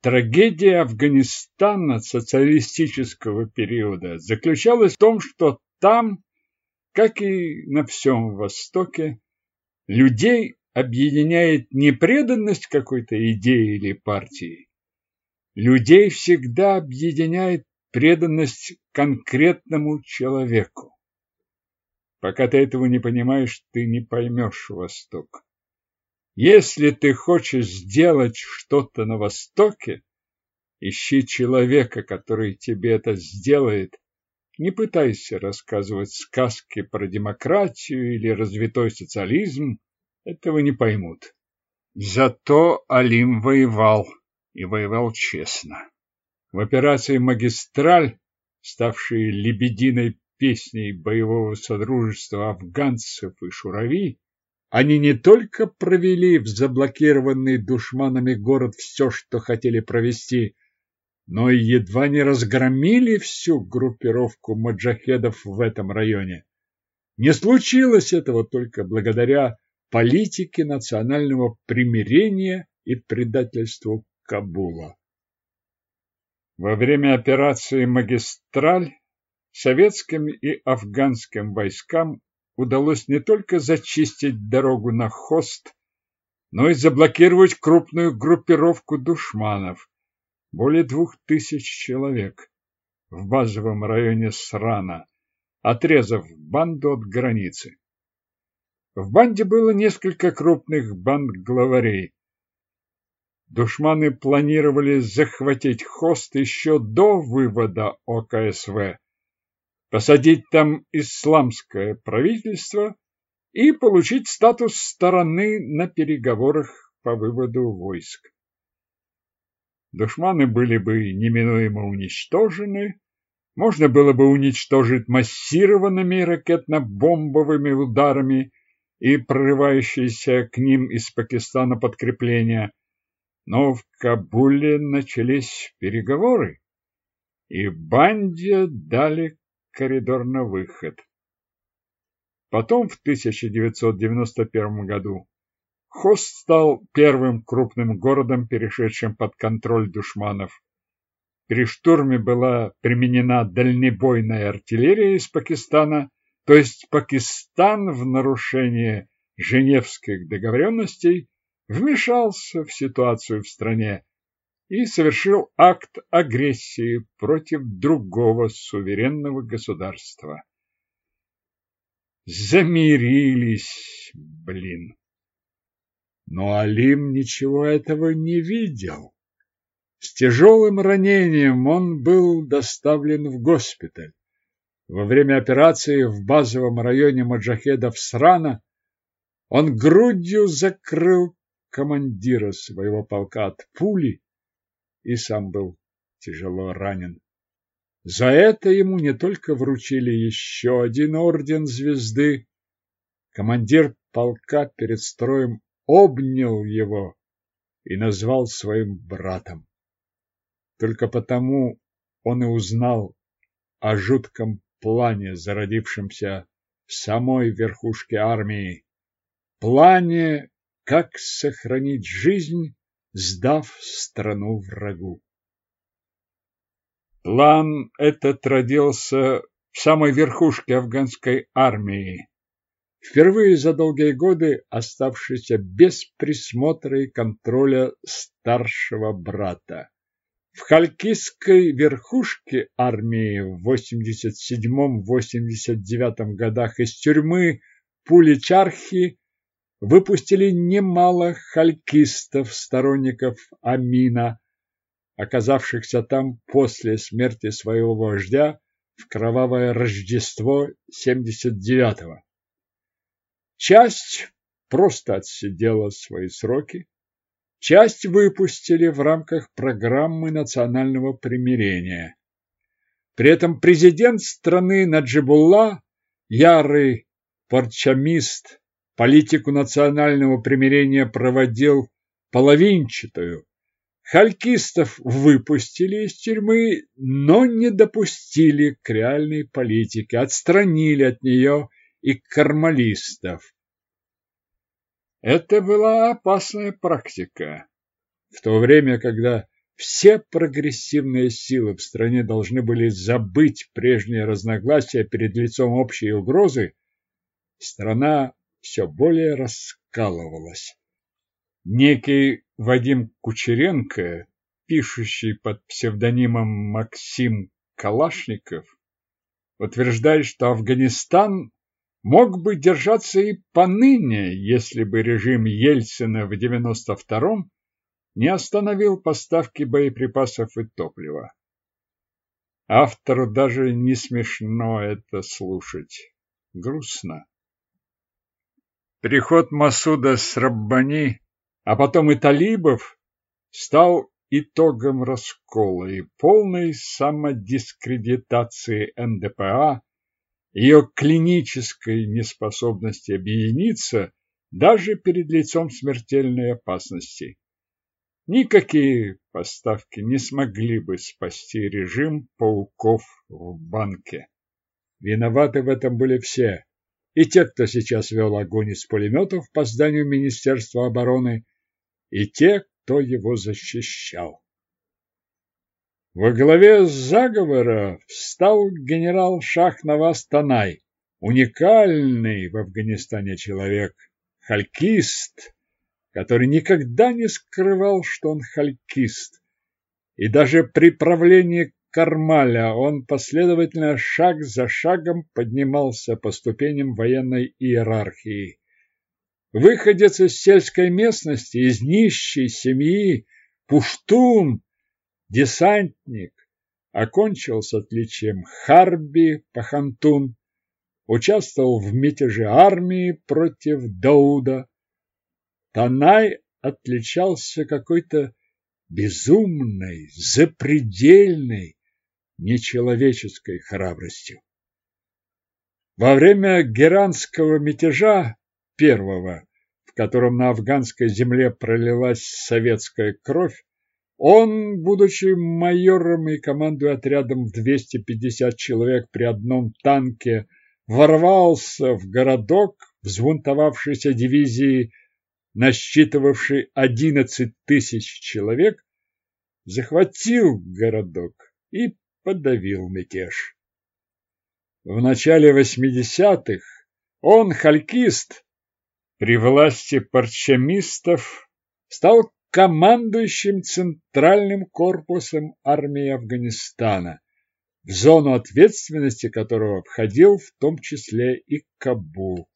S1: Трагедия Афганистана социалистического периода заключалась в том, что там, как и на всем Востоке, людей объединяет не преданность какой-то идее или партии. Людей всегда объединяет преданность конкретному человеку. Пока ты этого не понимаешь, ты не поймешь Восток. Если ты хочешь сделать что-то на Востоке, ищи человека, который тебе это сделает. Не пытайся рассказывать сказки про демократию или развитой социализм, этого не поймут. Зато Алим воевал, и воевал честно. В операции «Магистраль», ставшей лебединой песней боевого содружества афганцев и шурави, они не только провели в заблокированный душманами город все, что хотели провести, но и едва не разгромили всю группировку маджахедов в этом районе. Не случилось этого только благодаря политике национального примирения и предательству Кабула. Во время операции «Магистраль» советским и афганским войскам удалось не только зачистить дорогу на Хост, но и заблокировать крупную группировку душманов, более двух тысяч человек, в базовом районе Срана, отрезав банду от границы. В банде было несколько крупных банд-главарей. Душманы планировали захватить Хост еще до вывода ОКСВ, посадить там исламское правительство и получить статус стороны на переговорах по выводу войск. Душманы были бы неминуемо уничтожены, можно было бы уничтожить массированными ракетно-бомбовыми ударами и прорывающиеся к ним из Пакистана подкрепления, но в Кабуле начались переговоры, и банде дали коридор на выход. Потом, в 1991 году, Хост стал первым крупным городом, перешедшим под контроль душманов. При штурме была применена дальнебойная артиллерия из Пакистана, то есть Пакистан в нарушение Женевских договоренностей вмешался в ситуацию в стране и совершил акт агрессии против другого суверенного государства. Замирились, блин. Но Алим ничего этого не видел. С тяжелым ранением он был доставлен в госпиталь. Во время операции в базовом районе маджахедов Срана он грудью закрыл командира своего полка от пули и сам был тяжело ранен. За это ему не только вручили еще один орден звезды, командир полка перед строем обнял его и назвал своим братом. Только потому он и узнал о жутком плане, зародившемся в самой верхушке армии, плане, как сохранить жизнь сдав страну врагу. План этот родился в самой верхушке афганской армии, впервые за долгие годы оставшийся без присмотра и контроля старшего брата. В Халькистской верхушке армии в 87-89 годах из тюрьмы Пуличархи выпустили немало халькистов, сторонников Амина, оказавшихся там после смерти своего вождя в кровавое Рождество 79-го. Часть просто отсидела свои сроки, часть выпустили в рамках программы национального примирения. При этом президент страны Наджибулла, ярый парчамист политику национального примирения проводил половинчатую. Халькистов выпустили из тюрьмы, но не допустили к реальной политике, отстранили от нее и кармалистов. Это была опасная практика. В то время, когда все прогрессивные силы в стране должны были забыть прежние разногласия перед лицом общей угрозы, страна все более раскалывалась. Некий Вадим Кучеренко, пишущий под псевдонимом Максим Калашников, утверждает, что Афганистан мог бы держаться и поныне, если бы режим Ельцина в 92-м не остановил поставки боеприпасов и топлива. Автору даже не смешно это слушать. Грустно. Приход Масуда с Раббани, а потом и талибов, стал итогом раскола и полной самодискредитации НДПА, ее клинической неспособности объединиться даже перед лицом смертельной опасности. Никакие поставки не смогли бы спасти режим пауков в банке. Виноваты в этом были все. И те, кто сейчас вел огонь из пулеметов по зданию Министерства обороны, и те, кто его защищал. Во главе заговора встал генерал Шахнаваз Танай, уникальный в Афганистане человек, халькист, который никогда не скрывал, что он халькист. И даже при правлении Кармаля он последовательно шаг за шагом поднимался по ступеням военной иерархии. Выходец из сельской местности, из нищей семьи, пуштун, десантник, окончил с отличием Харби Пахантун, участвовал в мятеже армии против Дауда, Танай отличался какой-то безумной, запредельной, нечеловеческой храбростью. Во время геранского мятежа первого, в котором на афганской земле пролилась советская кровь, он, будучи майором и командуя отрядом в 250 человек при одном танке, ворвался в городок взбунтовавшейся дивизии насчитывавший одиннадцать тысяч человек, захватил городок и подавил мятеж. В начале восьмидесятых он, халькист, при власти парчамистов, стал командующим центральным корпусом армии Афганистана, в зону ответственности которого входил в том числе и Кабул.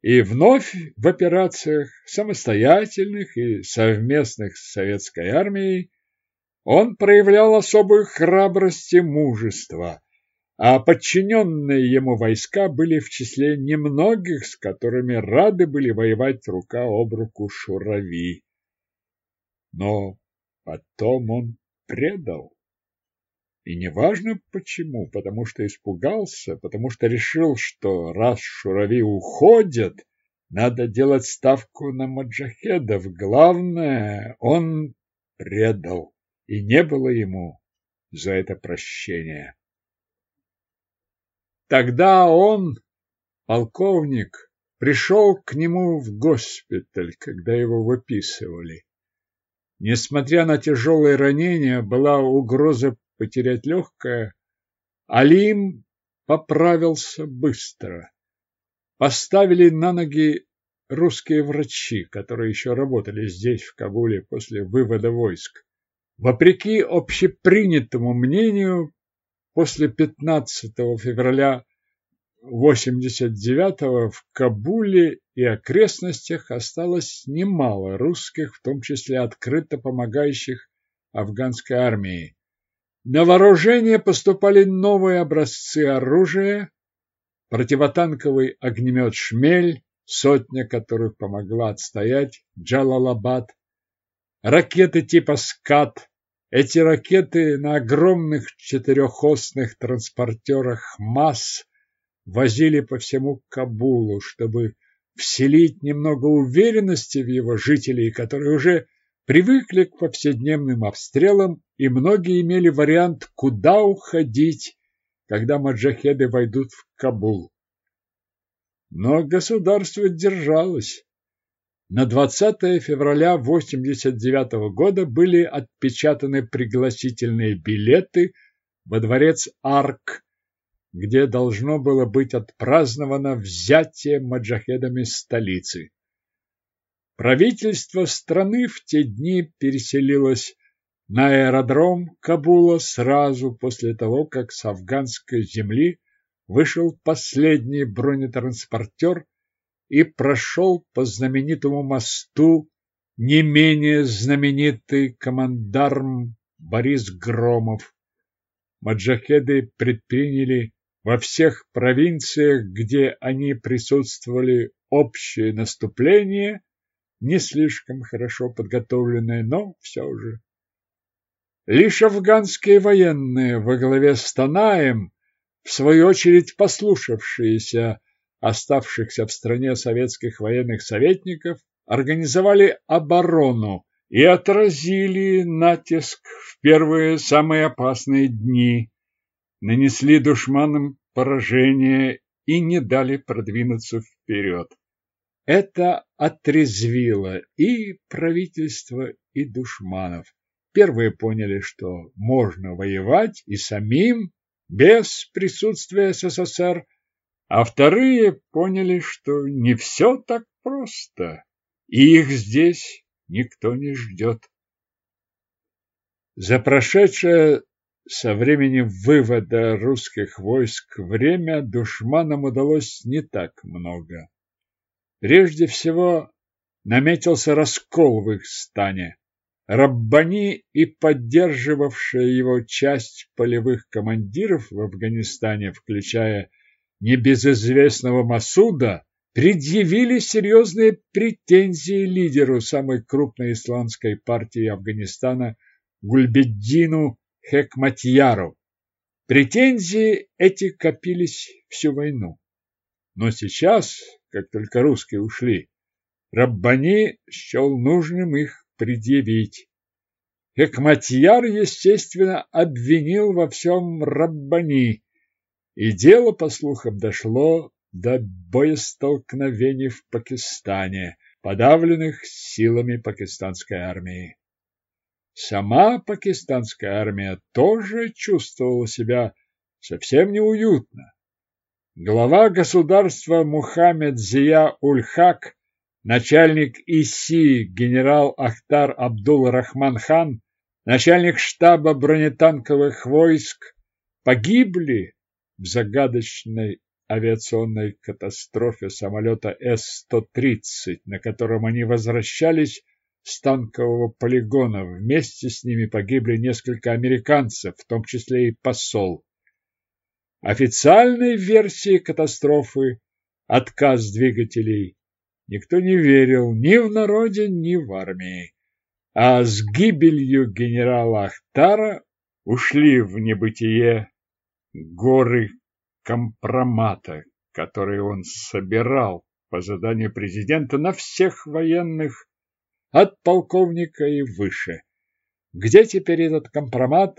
S1: И вновь в операциях самостоятельных и совместных с советской армией он проявлял особую храбрость и мужество, а подчиненные ему войска были в числе немногих, с которыми рады были воевать рука об руку Шурави. Но потом он предал. И неважно почему, потому что испугался, потому что решил, что раз шурави уходят, надо делать ставку на маджахедов. Главное, он предал, и не было ему за это прощения. Тогда он, полковник, пришел к нему в госпиталь, когда его выписывали. Несмотря на тяжелые ранения, была угроза потерять легкое, Алим поправился быстро. Поставили на ноги русские врачи, которые еще работали здесь, в Кабуле, после вывода войск. Вопреки общепринятому мнению, после 15 февраля 89-го в Кабуле и окрестностях осталось немало русских, в том числе открыто помогающих афганской армии. На вооружение поступали новые образцы оружия, противотанковый огнемет «Шмель», сотня которых помогла отстоять Джалалабад, ракеты типа «Скат». Эти ракеты на огромных четырехосных транспортерах МАС возили по всему Кабулу, чтобы вселить немного уверенности в его жителей, которые уже привыкли к повседневным обстрелам, и многие имели вариант, куда уходить, когда маджахеды войдут в Кабул. Но государство держалось. На 20 февраля 89 года были отпечатаны пригласительные билеты во дворец Арк, где должно было быть отпраздновано взятие маджахедами столицы. Правительство страны в те дни переселилось на аэродром Кабула сразу после того, как с афганской земли вышел последний бронетранспортер и прошел по знаменитому мосту не менее знаменитый командарм Борис Громов. Маджахеды предприняли во всех провинциях, где они присутствовали, общее наступление, не слишком хорошо подготовленное, но все же. Лишь афганские военные во главе с Танаем, в свою очередь послушавшиеся оставшихся в стране советских военных советников организовали оборону и отразили натиск в первые самые опасные дни, нанесли душманам поражение и не дали продвинуться вперед. Это отрезвило и правительство, и душманов. Первые поняли, что можно воевать и самим, без присутствия СССР, а вторые поняли, что не все так просто, и их здесь никто не ждет. За прошедшее со времени вывода русских войск время душманам удалось не так много. Прежде всего наметился раскол в их стане. Раббани и поддерживавшая его часть полевых командиров в Афганистане, включая небезызвестного Масуда, предъявили серьезные претензии лидеру самой крупной исламской партии Афганистана Гульбеддину Хекматьяру. Претензии эти копились всю войну. Но сейчас, как только русские ушли, Раббани счел нужным их предъявить. Хекматьяр, естественно, обвинил во всем Раббани, и дело, по слухам, дошло до боестолкновений в Пакистане, подавленных силами пакистанской армии. Сама пакистанская армия тоже чувствовала себя совсем неуютно. Глава государства Мухаммед Зия Ульхак, начальник ИСИ генерал Ахтар Абдул-Рахман хан, начальник штаба бронетанковых войск погибли в загадочной авиационной катастрофе самолета С-130, на котором они возвращались с танкового полигона. Вместе с ними погибли несколько американцев, в том числе и посол. Официальной версии катастрофы отказ двигателей никто не верил ни в народе, ни в армии. А с гибелью генерала Ахтара ушли в небытие горы компромата, которые он собирал по заданию президента на всех военных от полковника и выше. Где теперь этот компромат,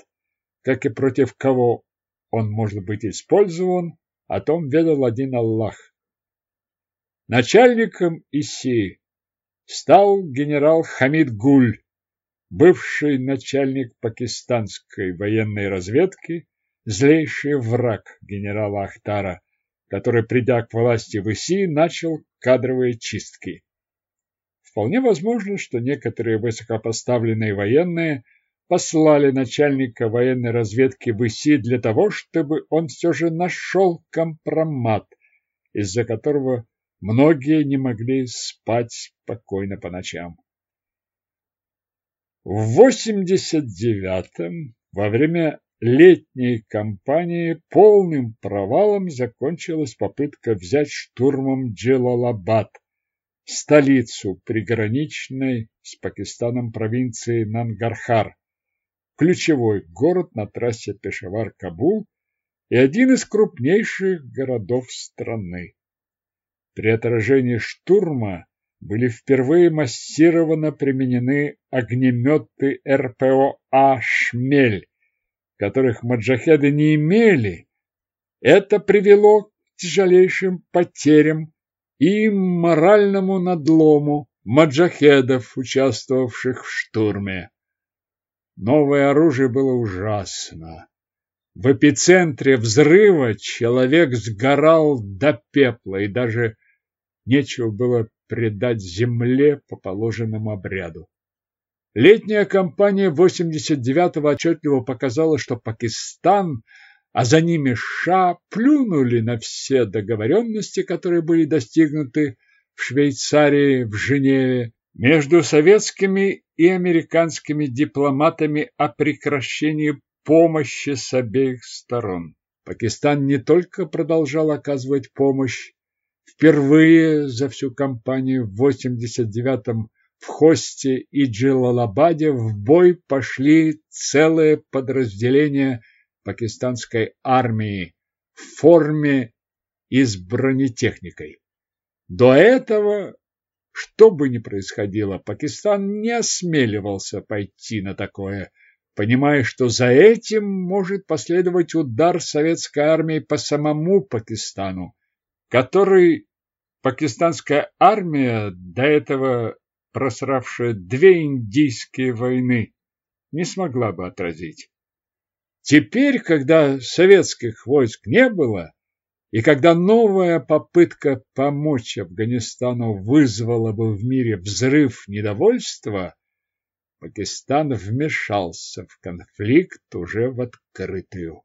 S1: как и против кого он может быть использован, о том ведал один Аллах. Начальником ИСИ стал генерал Хамид Гуль, бывший начальник пакистанской военной разведки, злейший враг генерала Ахтара, который, придя к власти в ИСИ, начал кадровые чистки. Вполне возможно, что некоторые высокопоставленные военные послали начальника военной разведки в ИСИ для того, чтобы он все же нашел компромат, из-за которого многие не могли спать спокойно по ночам. В 89-м, во время летней кампании, полным провалом закончилась попытка взять штурмом Джилалабад, столицу приграничной с Пакистаном провинции Нангархар, ключевой город на трассе Пешавар-Кабул и один из крупнейших городов страны. При отражении штурма были впервые массированно применены огнеметы РПО-А «Шмель», которых маджахеды не имели. Это привело к тяжелейшим потерям и моральному надлому маджахедов, участвовавших в штурме. Новое оружие было ужасно. В эпицентре взрыва человек сгорал до пепла, и даже нечего было предать земле по положенному обряду. Летняя кампания 89-го отчетливо показала, что Пакистан, а за ними США, плюнули на все договоренности, которые были достигнуты в Швейцарии, в Женеве, между советскими и американскими дипломатами о прекращении помощи с обеих сторон. Пакистан не только продолжал оказывать помощь, впервые за всю кампанию в 89-м в Хосте и Джилалабаде в бой пошли целые подразделения пакистанской армии в форме и с бронетехникой. До этого, что бы ни происходило, Пакистан не осмеливался пойти на такое – понимая, что за этим может последовать удар советской армии по самому Пакистану, который пакистанская армия, до этого просравшая две индийские войны, не смогла бы отразить. Теперь, когда советских войск не было, и когда новая попытка помочь Афганистану вызвала бы в мире взрыв недовольства, Пакистан вмешался в конфликт уже в открытую.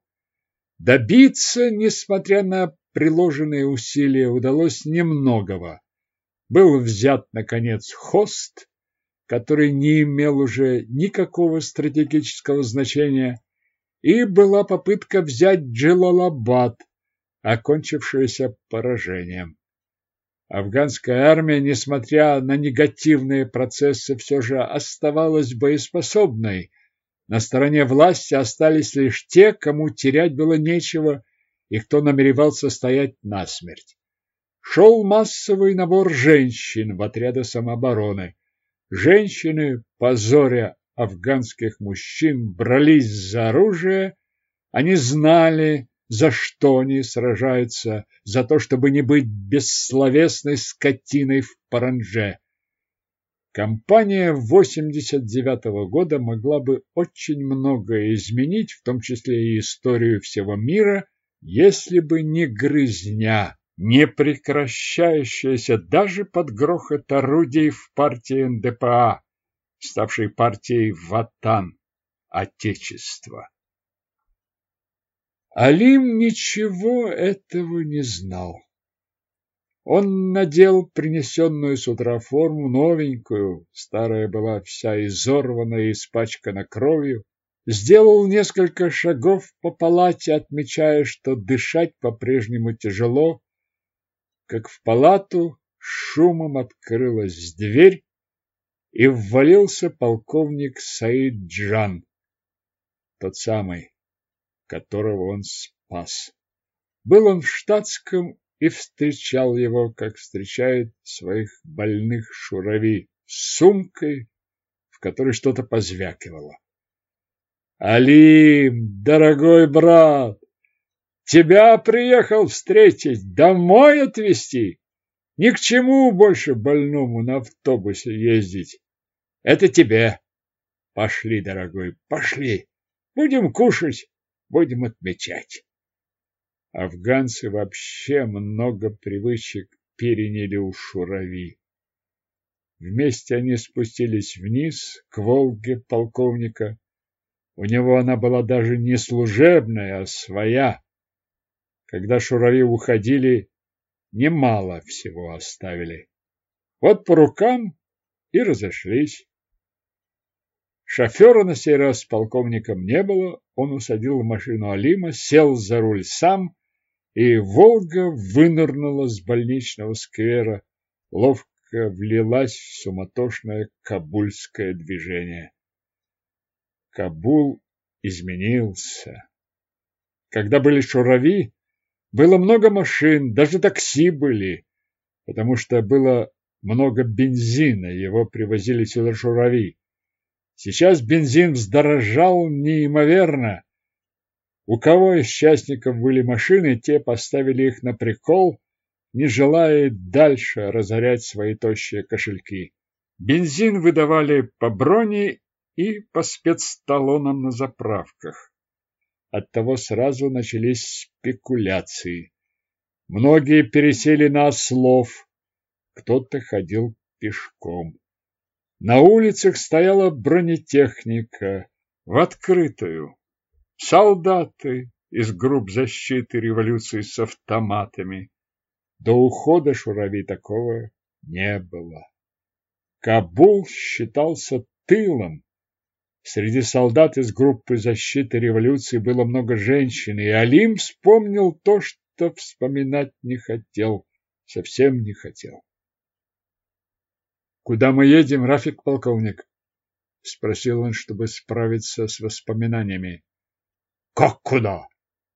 S1: Добиться, несмотря на приложенные усилия, удалось немногого. Был взят, наконец, хост, который не имел уже никакого стратегического значения, и была попытка взять Джилалабад, окончившаяся поражением. Афганская армия, несмотря на негативные процессы, все же оставалась боеспособной. На стороне власти остались лишь те, кому терять было нечего и кто намеревался стоять насмерть. Шел массовый набор женщин в отряды самообороны. Женщины, позоря афганских мужчин, брались за оружие. Они знали, за что они сражаются, за то, чтобы не быть бессловесной скотиной в паранже. Компания 89-го года могла бы очень многое изменить, в том числе и историю всего мира, если бы не грызня, не прекращающаяся даже под грохот орудий в партии НДПА, ставшей партией Ватан, Отечества. Алим ничего этого не знал. Он надел принесенную с утра форму, новенькую, старая была вся изорвана и испачкана кровью, сделал несколько шагов по палате, отмечая, что дышать по-прежнему тяжело, как в палату шумом открылась дверь, и ввалился полковник Саид Джан, тот самый, которого он спас. Был он в штатском и встречал его, как встречает своих больных шурави, с сумкой, в которой что-то позвякивало. «Алим, дорогой брат, тебя приехал встретить, домой отвезти. Ни к чему больше больному на автобусе ездить. Это тебе. Пошли, дорогой, пошли. Будем кушать Будем отмечать. Афганцы вообще много привычек переняли у Шурави. Вместе они спустились вниз, к Волге полковника. У него она была даже не служебная, а своя. Когда Шурави уходили, немало всего оставили. Вот по рукам и разошлись. Шофера на сей раз полковником не было, он усадил в машину Алима, сел за руль сам, и «Волга» вынырнула с больничного сквера, ловко влилась в суматошное кабульское движение. Кабул изменился. Когда были шурави, было много машин, даже такси были. потому что было много бензина, его привозили сюда журавли. Сейчас бензин вздорожал неимоверно. У кого из частников были машины, те поставили их на прикол, не желая дальше разорять свои тощие кошельки. Бензин выдавали по броне и по спецталонам на заправках. Оттого сразу начались спекуляции. Многие пересели на ослов, кто-то ходил пешком. На улицах стояла бронетехника в открытую. Солдаты из групп защиты революции с автоматами. До ухода Шурави такого не было. Кабул считался тылом. Среди солдат из группы защиты революции было много женщин, и Алим вспомнил то, что вспоминать не хотел, совсем не хотел. «Куда мы едем, Рафик полковник?» — спросил он, чтобы справиться с воспоминаниями. «Как куда?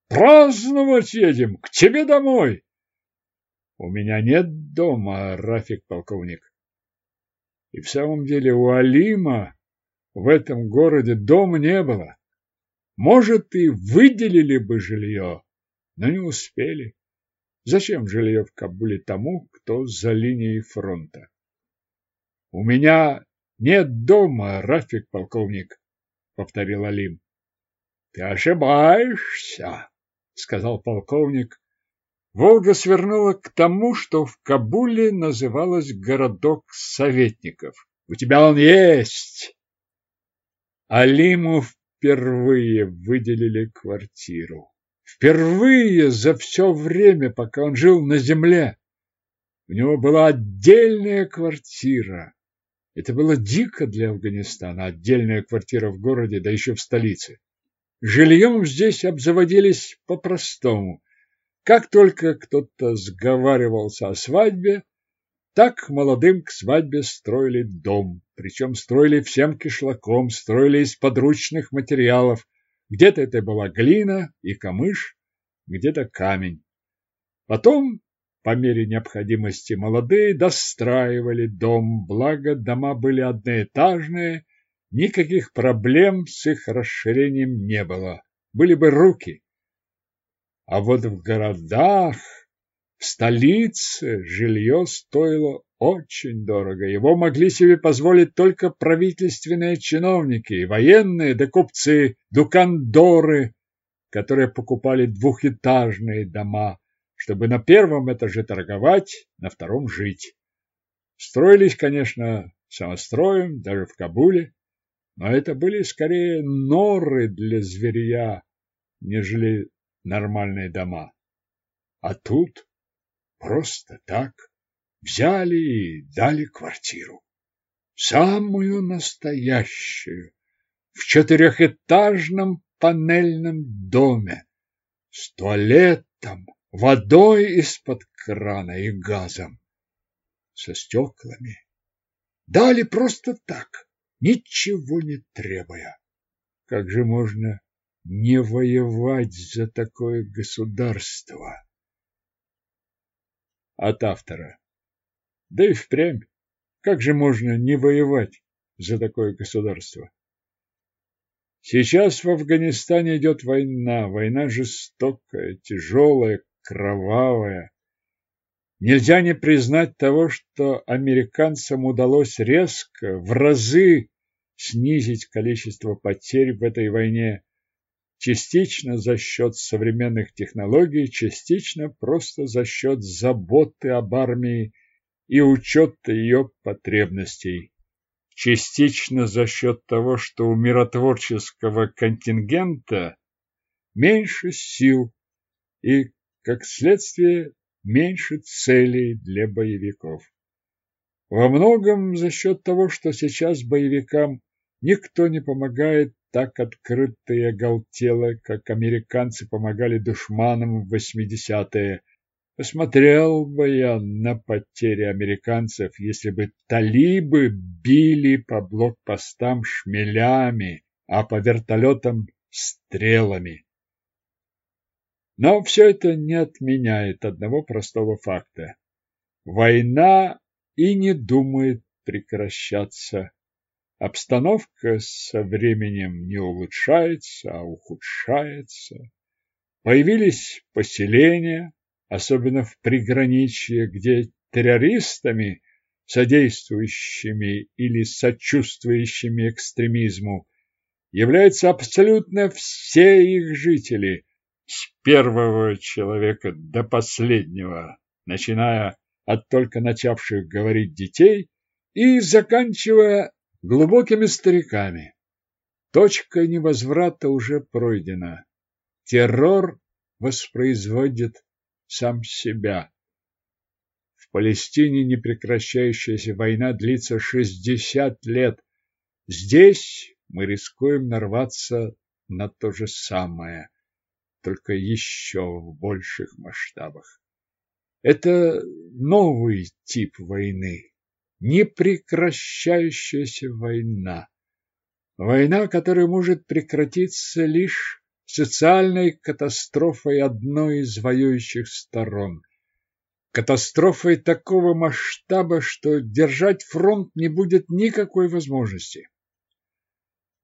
S1: Праздновать едем, к тебе домой!» «У меня нет дома, Рафик полковник. И в самом деле у Алима в этом городе дома не было. Может, и выделили бы жилье, но не успели. Зачем жилье в Кабуле тому, кто за линией фронта? У меня нет дома, Рафик полковник, повторил Алим. Ты ошибаешься, сказал полковник, Волга свернула к тому, что в Кабуле называлось городок советников. У тебя он есть. Алиму впервые выделили квартиру. Впервые за все время, пока он жил на земле. У него была отдельная квартира. Это было дико для Афганистана, отдельная квартира в городе, да еще в столице. Жильем здесь обзаводились по-простому. Как только кто-то сговаривался о свадьбе, так молодым к свадьбе строили дом, причем строили всем кишлаком, строили из подручных материалов. Где-то это была глина и камыш, где-то камень. Потом, по мере необходимости, молодые достраивали дом, благо дома были одноэтажные, никаких проблем с их расширением не было. Были бы руки. А вот в городах, в столице жилье стоило очень дорого. Его могли себе позволить только правительственные чиновники, военные да купцы, дукандоры, которые покупали двухэтажные дома, чтобы на первом этаже торговать, на втором жить. Строились, конечно, самостроем, даже в Кабуле, но это были скорее норы для зверья, нежели нормальные дома. А тут просто так взяли и дали квартиру. Самую настоящую, в четырехэтажном панельном доме, с туалетом, водой из-под крана и газом, со стеклами. Дали просто так, ничего не требуя. Как же можно не воевать за такое государство. От автора. Да и впрямь, как же можно не воевать за такое государство? Сейчас в Афганистане идет война, война жестокая, тяжелая, кровавая. Нельзя не признать того, что американцам удалось резко, в разы снизить количество потерь в этой войне частично за счет современных технологий, частично просто за счет заботы об армии и учета ее потребностей, частично за счет того, что у миротворческого контингента меньше сил и, как следствие, меньше целей для боевиков. Во многом за счет того, что сейчас боевикам никто не помогает так открыто и оголтело, как американцы помогали душманам в 80-е. Посмотрел бы я на потери американцев, если бы талибы били по блокпостам шмелями, а по вертолетам стрелами. Но все это не отменяет одного простого факта. война и не думает прекращаться. Обстановка со временем не улучшается, а ухудшается. Появились поселения, особенно в приграничье, где террористами, содействующими или сочувствующими экстремизму, являются абсолютно все их жители, с первого человека до последнего, начиная от только начавших говорить детей и заканчивая глубокими стариками. Точка невозврата уже пройдена. Террор воспроизводит сам себя. В Палестине непрекращающаяся война длится 60 лет. Здесь мы рискуем нарваться на то же самое, только еще в больших масштабах. Это новый тип войны, непрекращающаяся война. Война, которая может прекратиться лишь социальной катастрофой одной из воюющих сторон. Катастрофой такого масштаба, что держать фронт не будет никакой возможности.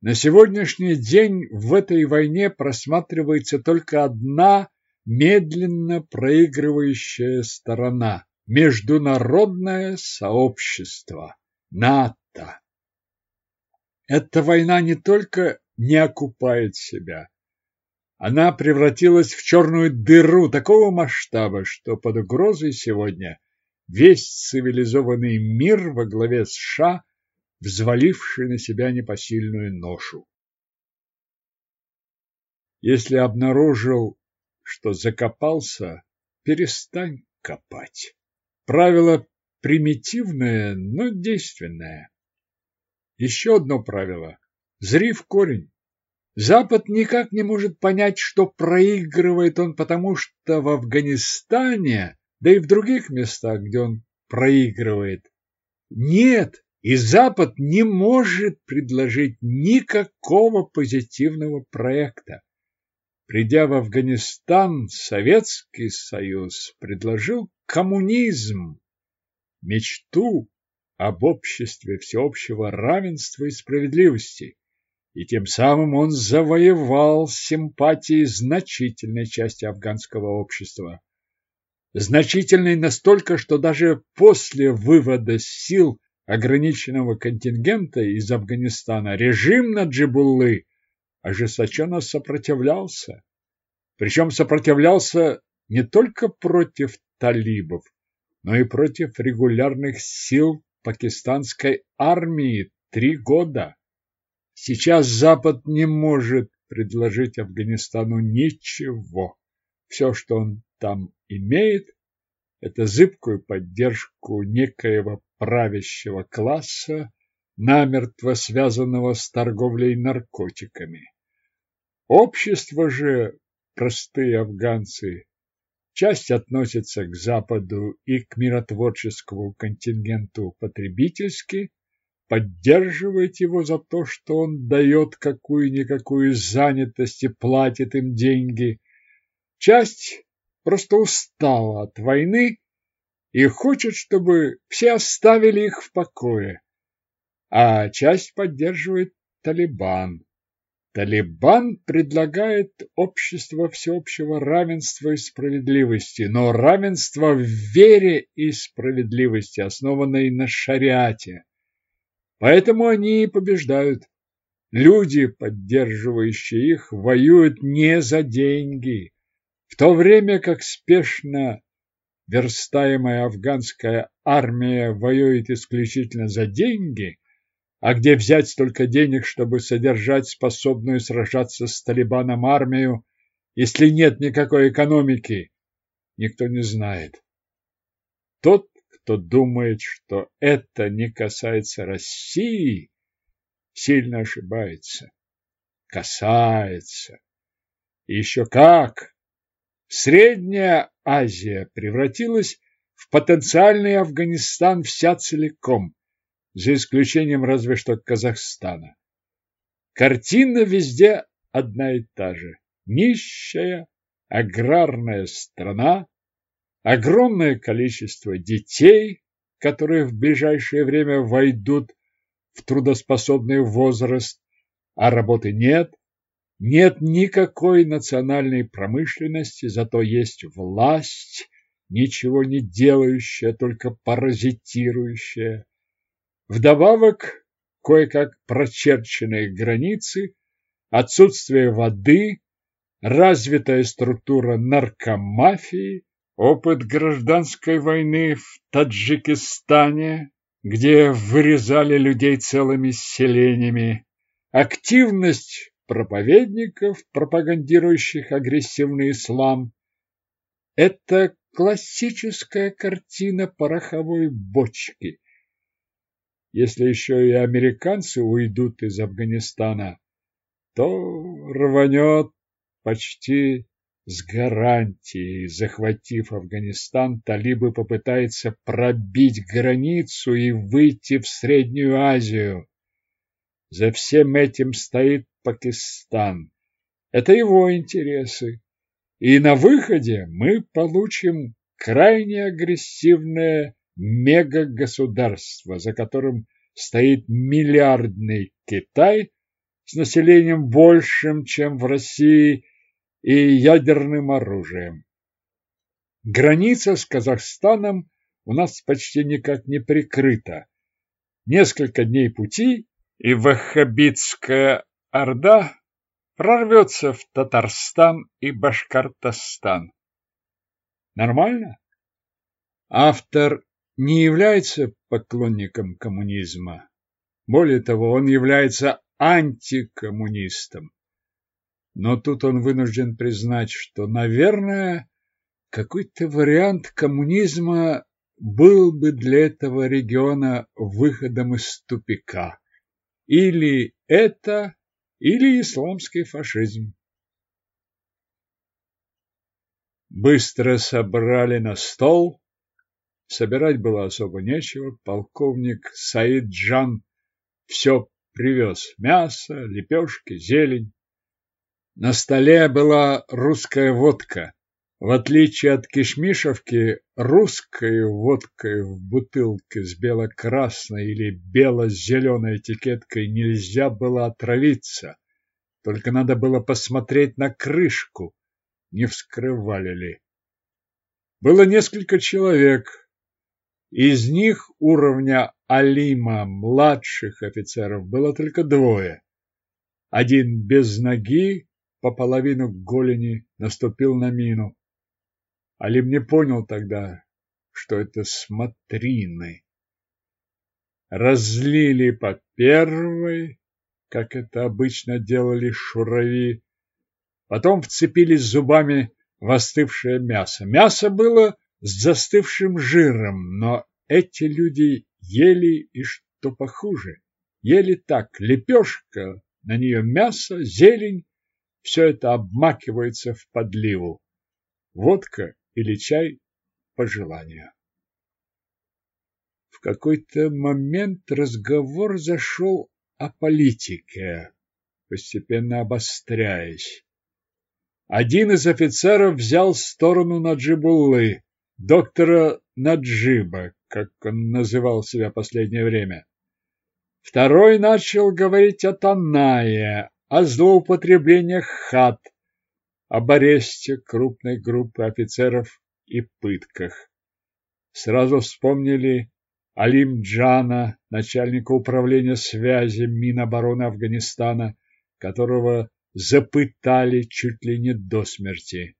S1: На сегодняшний день в этой войне просматривается только одна медленно проигрывающая сторона – международное сообщество, НАТО. Эта война не только не окупает себя, она превратилась в черную дыру такого масштаба, что под угрозой сегодня весь цивилизованный мир во главе США взваливший на себя непосильную ношу. Если обнаружил, что закопался, перестань копать. Правило примитивное, но действенное. Еще одно правило – зри в корень. Запад никак не может понять, что проигрывает он, потому что в Афганистане, да и в других местах, где он проигрывает, нет и Запад не может предложить никакого позитивного проекта. Придя в Афганистан, Советский Союз предложил коммунизм, мечту об обществе всеобщего равенства и справедливости, и тем самым он завоевал симпатии значительной части афганского общества. Значительной настолько, что даже после вывода сил ограниченного контингента из Афганистана режим Наджибуллы ожесточенно сопротивлялся. Причем сопротивлялся не только против талибов, но и против регулярных сил пакистанской армии три года. Сейчас Запад не может предложить Афганистану ничего. Все, что он там имеет, это зыбкую поддержку некоего правящего класса, намертво связанного с торговлей наркотиками. Общество же, простые афганцы, часть относится к Западу и к миротворческому контингенту потребительски, поддерживает его за то, что он дает какую-никакую занятость и платит им деньги. Часть просто устала от войны и хочет, чтобы все оставили их в покое. А часть поддерживает Талибан. Талибан предлагает общество всеобщего равенства и справедливости, но равенство в вере и справедливости, основанной на шариате. Поэтому они и побеждают. Люди, поддерживающие их, воюют не за деньги, в то время как спешно верстаемая афганская армия воюет исключительно за деньги, а где взять столько денег, чтобы содержать способную сражаться с Талибаном армию, если нет никакой экономики, никто не знает. Тот, кто думает, что это не касается России, сильно ошибается. Касается. И еще как! Средняя Азия превратилась в потенциальный Афганистан вся целиком, за исключением разве что Казахстана. Картина везде одна и та же. Нищая, аграрная страна, огромное количество детей, которые в ближайшее время войдут в трудоспособный возраст, а работы нет, нет никакой национальной промышленности, зато есть власть, ничего не делающая, только паразитирующая. Вдобавок, кое-как прочерченные границы, отсутствие воды, развитая структура наркомафии, опыт гражданской войны в Таджикистане, где вырезали людей целыми селениями, активность проповедников, пропагандирующих агрессивный ислам. Это классическая картина пороховой бочки. Если еще и американцы уйдут из Афганистана, то рванет почти с гарантией. Захватив Афганистан, талибы попытаются пробить границу и выйти в Среднюю Азию. За всем этим стоит Пакистан. Это его интересы. И на выходе мы получим крайне агрессивное мегагосударство, за которым стоит миллиардный Китай с населением большим, чем в России, и ядерным оружием. Граница с Казахстаном у нас почти никак не прикрыта. Несколько дней пути, и ваххабитская орда прорвется в Татарстан и Башкортостан. Нормально? Автор не является поклонником коммунизма. Более того, он является антикоммунистом. Но тут он вынужден признать, что, наверное, какой-то вариант коммунизма был бы для этого региона выходом из тупика. Или это, или исламский фашизм. Быстро собрали на стол. Собирать было особо нечего. Полковник Саид Джан все привез. Мясо, лепешки, зелень. На столе была русская водка. В отличие от кишмишевки, русской водкой в бутылке с бело-красной или бело-зеленой этикеткой нельзя было отравиться. Только надо было посмотреть на крышку, не вскрывали ли. Было несколько человек. Из них уровня Алима, младших офицеров, было только двое. Один без ноги, по половину голени, наступил на мину. Алим не понял тогда, что это смотрины. Разлили по первой, как это обычно делали шурави, потом вцепились зубами в остывшее мясо. Мясо было с застывшим жиром, но эти люди ели и что похуже. Ели так, лепешка, на нее мясо, зелень, все это обмакивается в подливу. Водка или чай по желанию. В какой-то момент разговор зашел о политике, постепенно обостряясь. Один из офицеров взял сторону Наджибуллы, доктора Наджиба, как он называл себя последнее время. Второй начал говорить о Танае, о злоупотреблениях хат, об аресте крупной группы офицеров и пытках. Сразу вспомнили Алим Джана, начальника управления связи Минобороны Афганистана, которого запытали чуть ли не до смерти.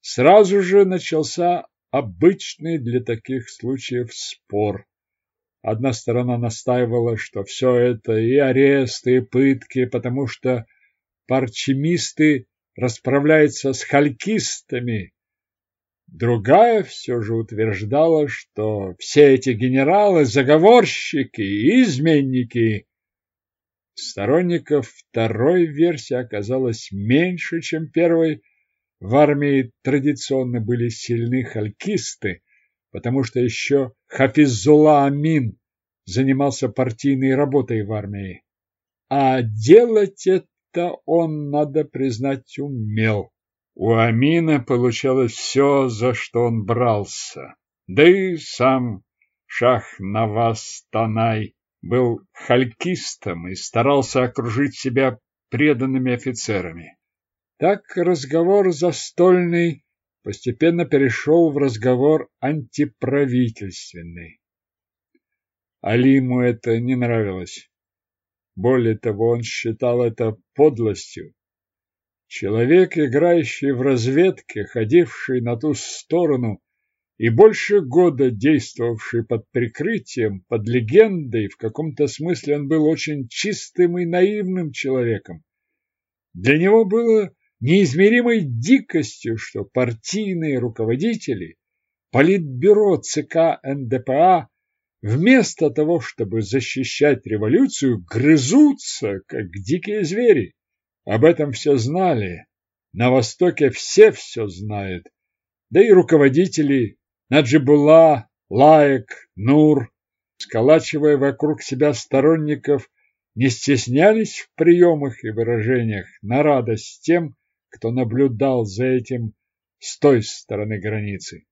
S1: Сразу же начался обычный для таких случаев спор. Одна сторона настаивала, что все это и аресты, и пытки, потому что парчемисты расправляются с халькистами. Другая все же утверждала, что все эти генералы – заговорщики и изменники. Сторонников второй версии оказалось меньше, чем первой. В армии традиционно были сильны халькисты, потому что еще Хафизулла Амин занимался партийной работой в армии. А делать это он, надо признать, умел. У Амина получалось все, за что он брался. Да и сам Шах Навас Танай был халькистом и старался окружить себя преданными офицерами. Так разговор застольный постепенно перешел в разговор антиправительственный. Алиму это не нравилось. Более того, он считал это подлостью. Человек, играющий в разведке, ходивший на ту сторону и больше года действовавший под прикрытием, под легендой, в каком-то смысле он был очень чистым и наивным человеком. Для него было неизмеримой дикостью, что партийные руководители, политбюро ЦК НДПА, вместо того, чтобы защищать революцию, грызутся, как дикие звери. Об этом все знали. На Востоке все все знают. Да и руководители Наджибула, Лаек, Нур, сколачивая вокруг себя сторонников, не стеснялись в приемах и выражениях на радость тем, кто наблюдал за этим с той стороны границы.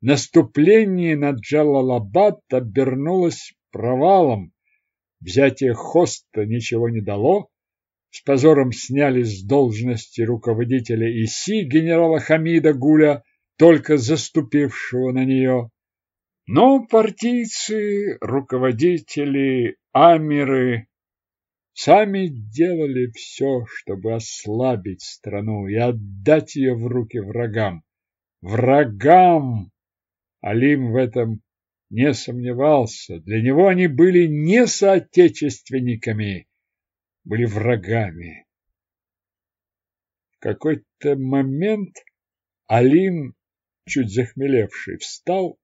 S1: Наступление на Джалалабад обернулось провалом. Взятие Хоста ничего не дало, с позором сняли с должности руководителя ИСИ генерала Хамида Гуля, только заступившего на нее. Но партийцы, руководители, амиры сами делали все, чтобы ослабить страну и отдать ее в руки врагам. Врагам! Алим в этом не сомневался. Для него они были не соотечественниками, были врагами. В какой-то момент Алим, чуть захмелевший, встал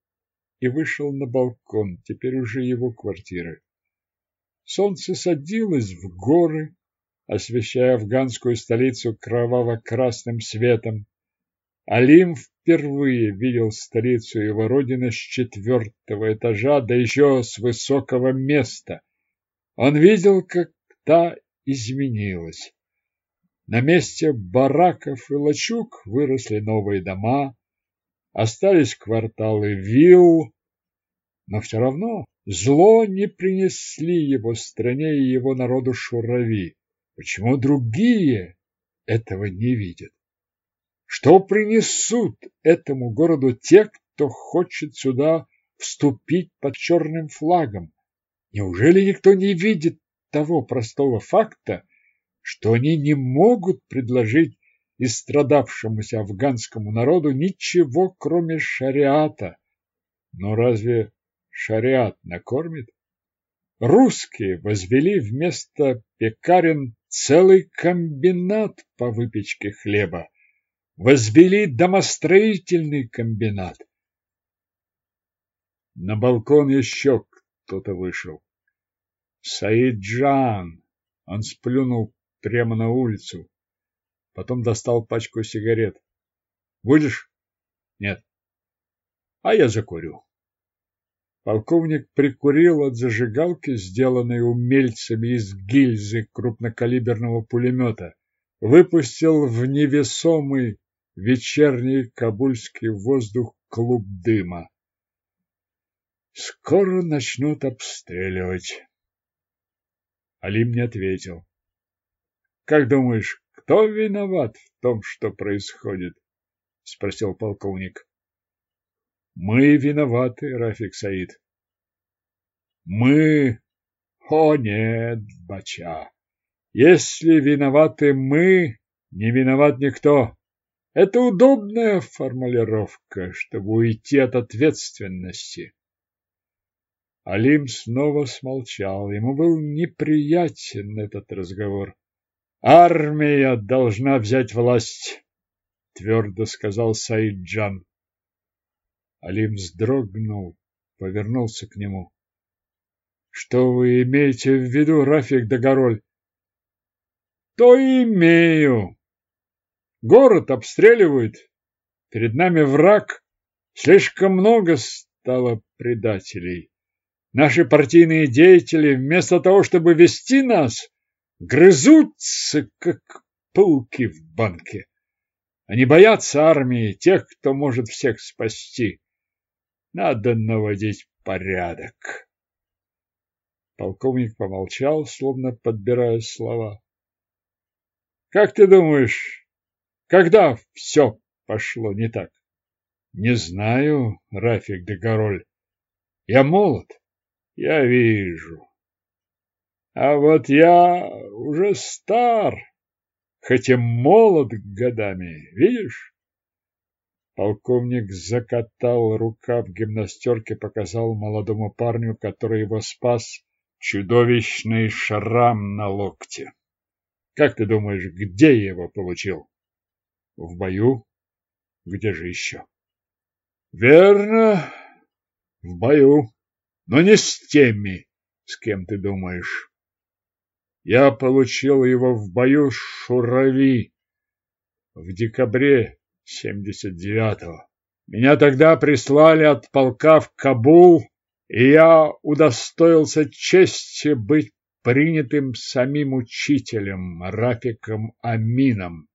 S1: и вышел на балкон, теперь уже его квартиры. Солнце садилось в горы, освещая афганскую столицу кроваво-красным светом. Алим впервые видел столицу его родины с четвертого этажа, да еще с высокого места. Он видел, как та изменилась. На месте бараков и лачуг выросли новые дома, остались кварталы вилл, но все равно зло не принесли его стране и его народу шурави. Почему другие этого не видят? Что принесут этому городу те, кто хочет сюда вступить под черным флагом? Неужели никто не видит того простого факта, что они не могут предложить истрадавшемуся афганскому народу ничего, кроме шариата. Но разве шариат накормит? Русские возвели вместо пекарен целый комбинат по выпечке хлеба. Возвели домостроительный комбинат. На балкон еще кто-то вышел. Саиджан. Он сплюнул прямо на улицу. Потом достал пачку сигарет. Будешь? Нет. А я закурю. Полковник прикурил от зажигалки, сделанной умельцами из гильзы крупнокалиберного пулемета, выпустил в невесомый вечерний кабульский воздух клуб дыма. Скоро начнут обстреливать. Алим не ответил. Как думаешь, кто виноват в том, что происходит? Спросил полковник. Мы виноваты, Рафик Саид. Мы... О нет, бача. Если виноваты мы, не виноват никто. Это удобная формулировка, чтобы уйти от ответственности. Алим снова смолчал. Ему был неприятен этот разговор. «Армия должна взять власть», — твердо сказал Саиджан. Алим вздрогнул, повернулся к нему. «Что вы имеете в виду, Рафик Дагороль?» «То имею. Город обстреливают. Перед нами враг. Слишком много стало предателей. Наши партийные деятели, вместо того, чтобы вести нас, грызутся, как пауки в банке. Они боятся армии, тех, кто может всех спасти. Надо наводить порядок. Полковник помолчал, словно подбирая слова. Как ты думаешь, когда все пошло не так? Не знаю, Рафик де Король. Я молод, я вижу. А вот я уже стар, хоть и молод годами, видишь? Полковник закатал рукав гимнастерки, показал молодому парню, который его спас, чудовищный шрам на локте. Как ты думаешь, где я его получил? В бою? Где же еще? Верно, в бою, но не с теми, с кем ты думаешь. Я получил его в бою с Шурави в декабре 79-го. Меня тогда прислали от полка в Кабул, и я удостоился чести быть принятым самим учителем Рафиком Амином.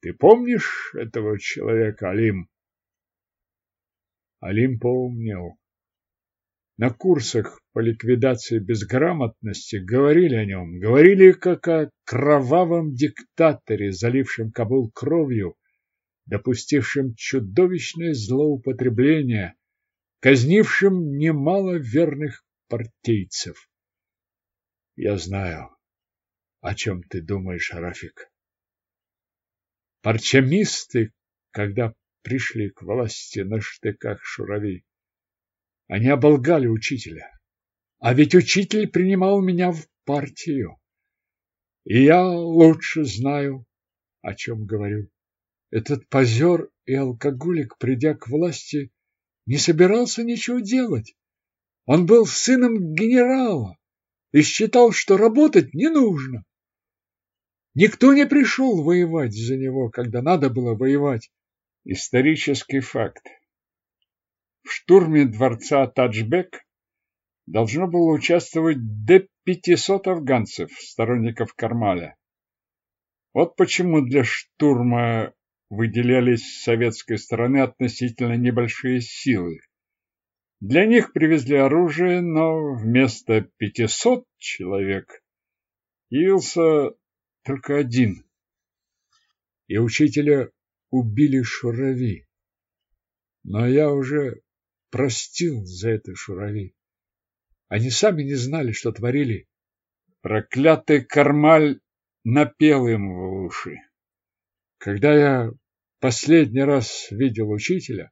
S1: Ты помнишь этого человека, Алим? Алим помнил. На курсах по ликвидации безграмотности говорили о нем, говорили как о кровавом диктаторе, залившем Кабул кровью, допустившем чудовищное злоупотребление, казнившем немало верных партийцев. Я знаю, о чем ты думаешь, Рафик. Парчамисты, когда пришли к власти на штыках шурави, они оболгали учителя. А ведь учитель принимал меня в партию. И я лучше знаю, о чем говорю. Этот позер и алкоголик, придя к власти, не собирался ничего делать. Он был сыном генерала и считал, что работать не нужно. Никто не пришел воевать за него, когда надо было воевать. Исторический факт. В штурме дворца Таджбек должно было участвовать до 500 афганцев, сторонников Кармаля. Вот почему для штурма выделялись с советской стороны относительно небольшие силы. Для них привезли оружие, но вместо 500 человек явился только один. И учителя убили Шурави. Но я уже простил за это Шурави. Они сами не знали, что творили. Проклятый Кармаль напел им в уши. Когда я последний раз видел учителя,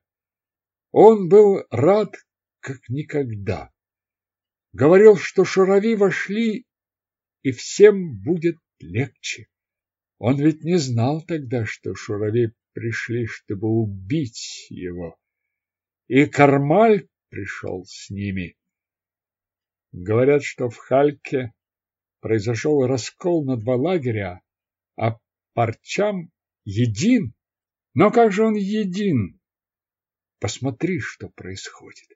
S1: он был рад как никогда. Говорил, что шурави вошли, и всем будет легче. Он ведь не знал тогда, что шурави пришли, чтобы убить его. И Кармаль пришел с ними. Говорят, что в Хальке произошел раскол на два лагеря, а Парчам един. Но как же он един? Посмотри, что происходит.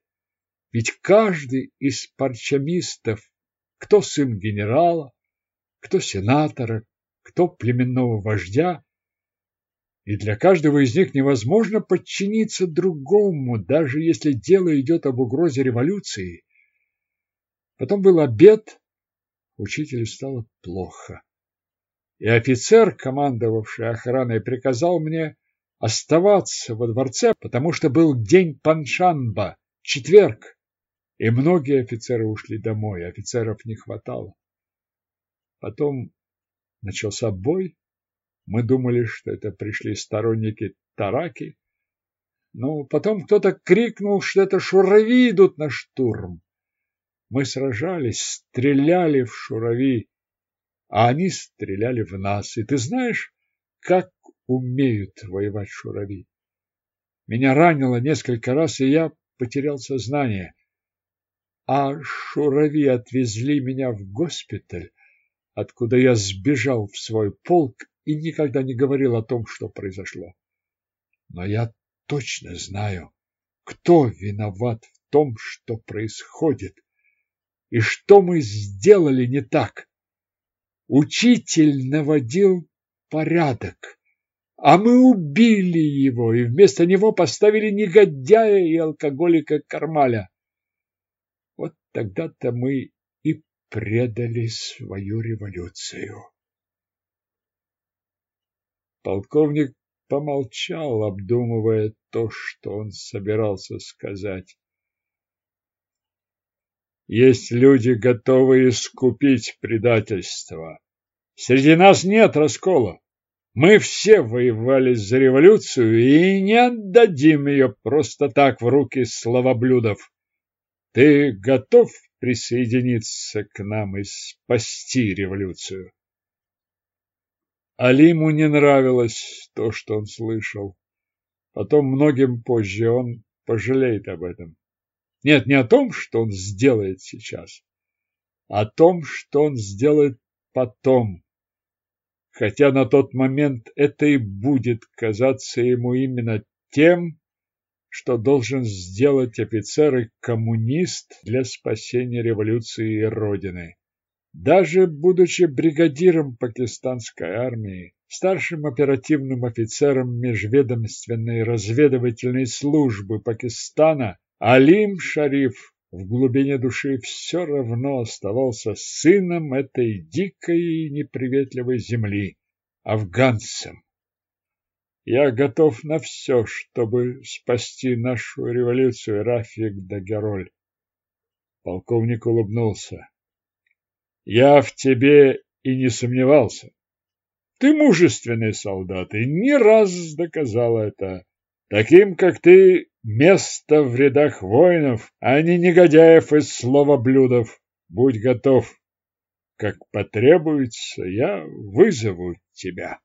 S1: Ведь каждый из парчамистов, кто сын генерала, кто сенатора, кто племенного вождя, и для каждого из них невозможно подчиниться другому, даже если дело идет об угрозе революции. Потом был обед, учителю стало плохо. И офицер, командовавший охраной, приказал мне оставаться во дворце, потому что был день Паншанба, четверг и многие офицеры ушли домой, офицеров не хватало. Потом начался бой. Мы думали, что это пришли сторонники Тараки. Но потом кто-то крикнул, что это шурави идут на штурм. Мы сражались, стреляли в шурави, а они стреляли в нас. И ты знаешь, как умеют воевать шурави? Меня ранило несколько раз, и я потерял сознание а шурави отвезли меня в госпиталь, откуда я сбежал в свой полк и никогда не говорил о том, что произошло. Но я точно знаю, кто виноват в том, что происходит, и что мы сделали не так. Учитель наводил порядок, а мы убили его и вместо него поставили негодяя и алкоголика Кармаля. Вот тогда-то мы и предали свою революцию. Полковник помолчал, обдумывая то, что он собирался сказать. Есть люди, готовые искупить предательство. Среди нас нет раскола. Мы все воевали за революцию и не отдадим ее просто так в руки словоблюдов. Ты готов присоединиться к нам и спасти революцию? Алиму не нравилось то, что он слышал. Потом многим позже он пожалеет об этом. Нет, не о том, что он сделает сейчас, а о том, что он сделает потом. Хотя на тот момент это и будет казаться ему именно тем, что должен сделать офицер и коммунист для спасения революции и Родины. Даже будучи бригадиром пакистанской армии, старшим оперативным офицером межведомственной разведывательной службы Пакистана, Алим Шариф в глубине души все равно оставался сыном этой дикой и неприветливой земли, афганцем. Я готов на все, чтобы спасти нашу революцию, Рафик Дагероль. Полковник улыбнулся. Я в тебе и не сомневался. Ты мужественный солдат и не раз доказал это. Таким, как ты, место в рядах воинов, а не негодяев из словоблюдов. Будь готов. Как потребуется, я вызову тебя.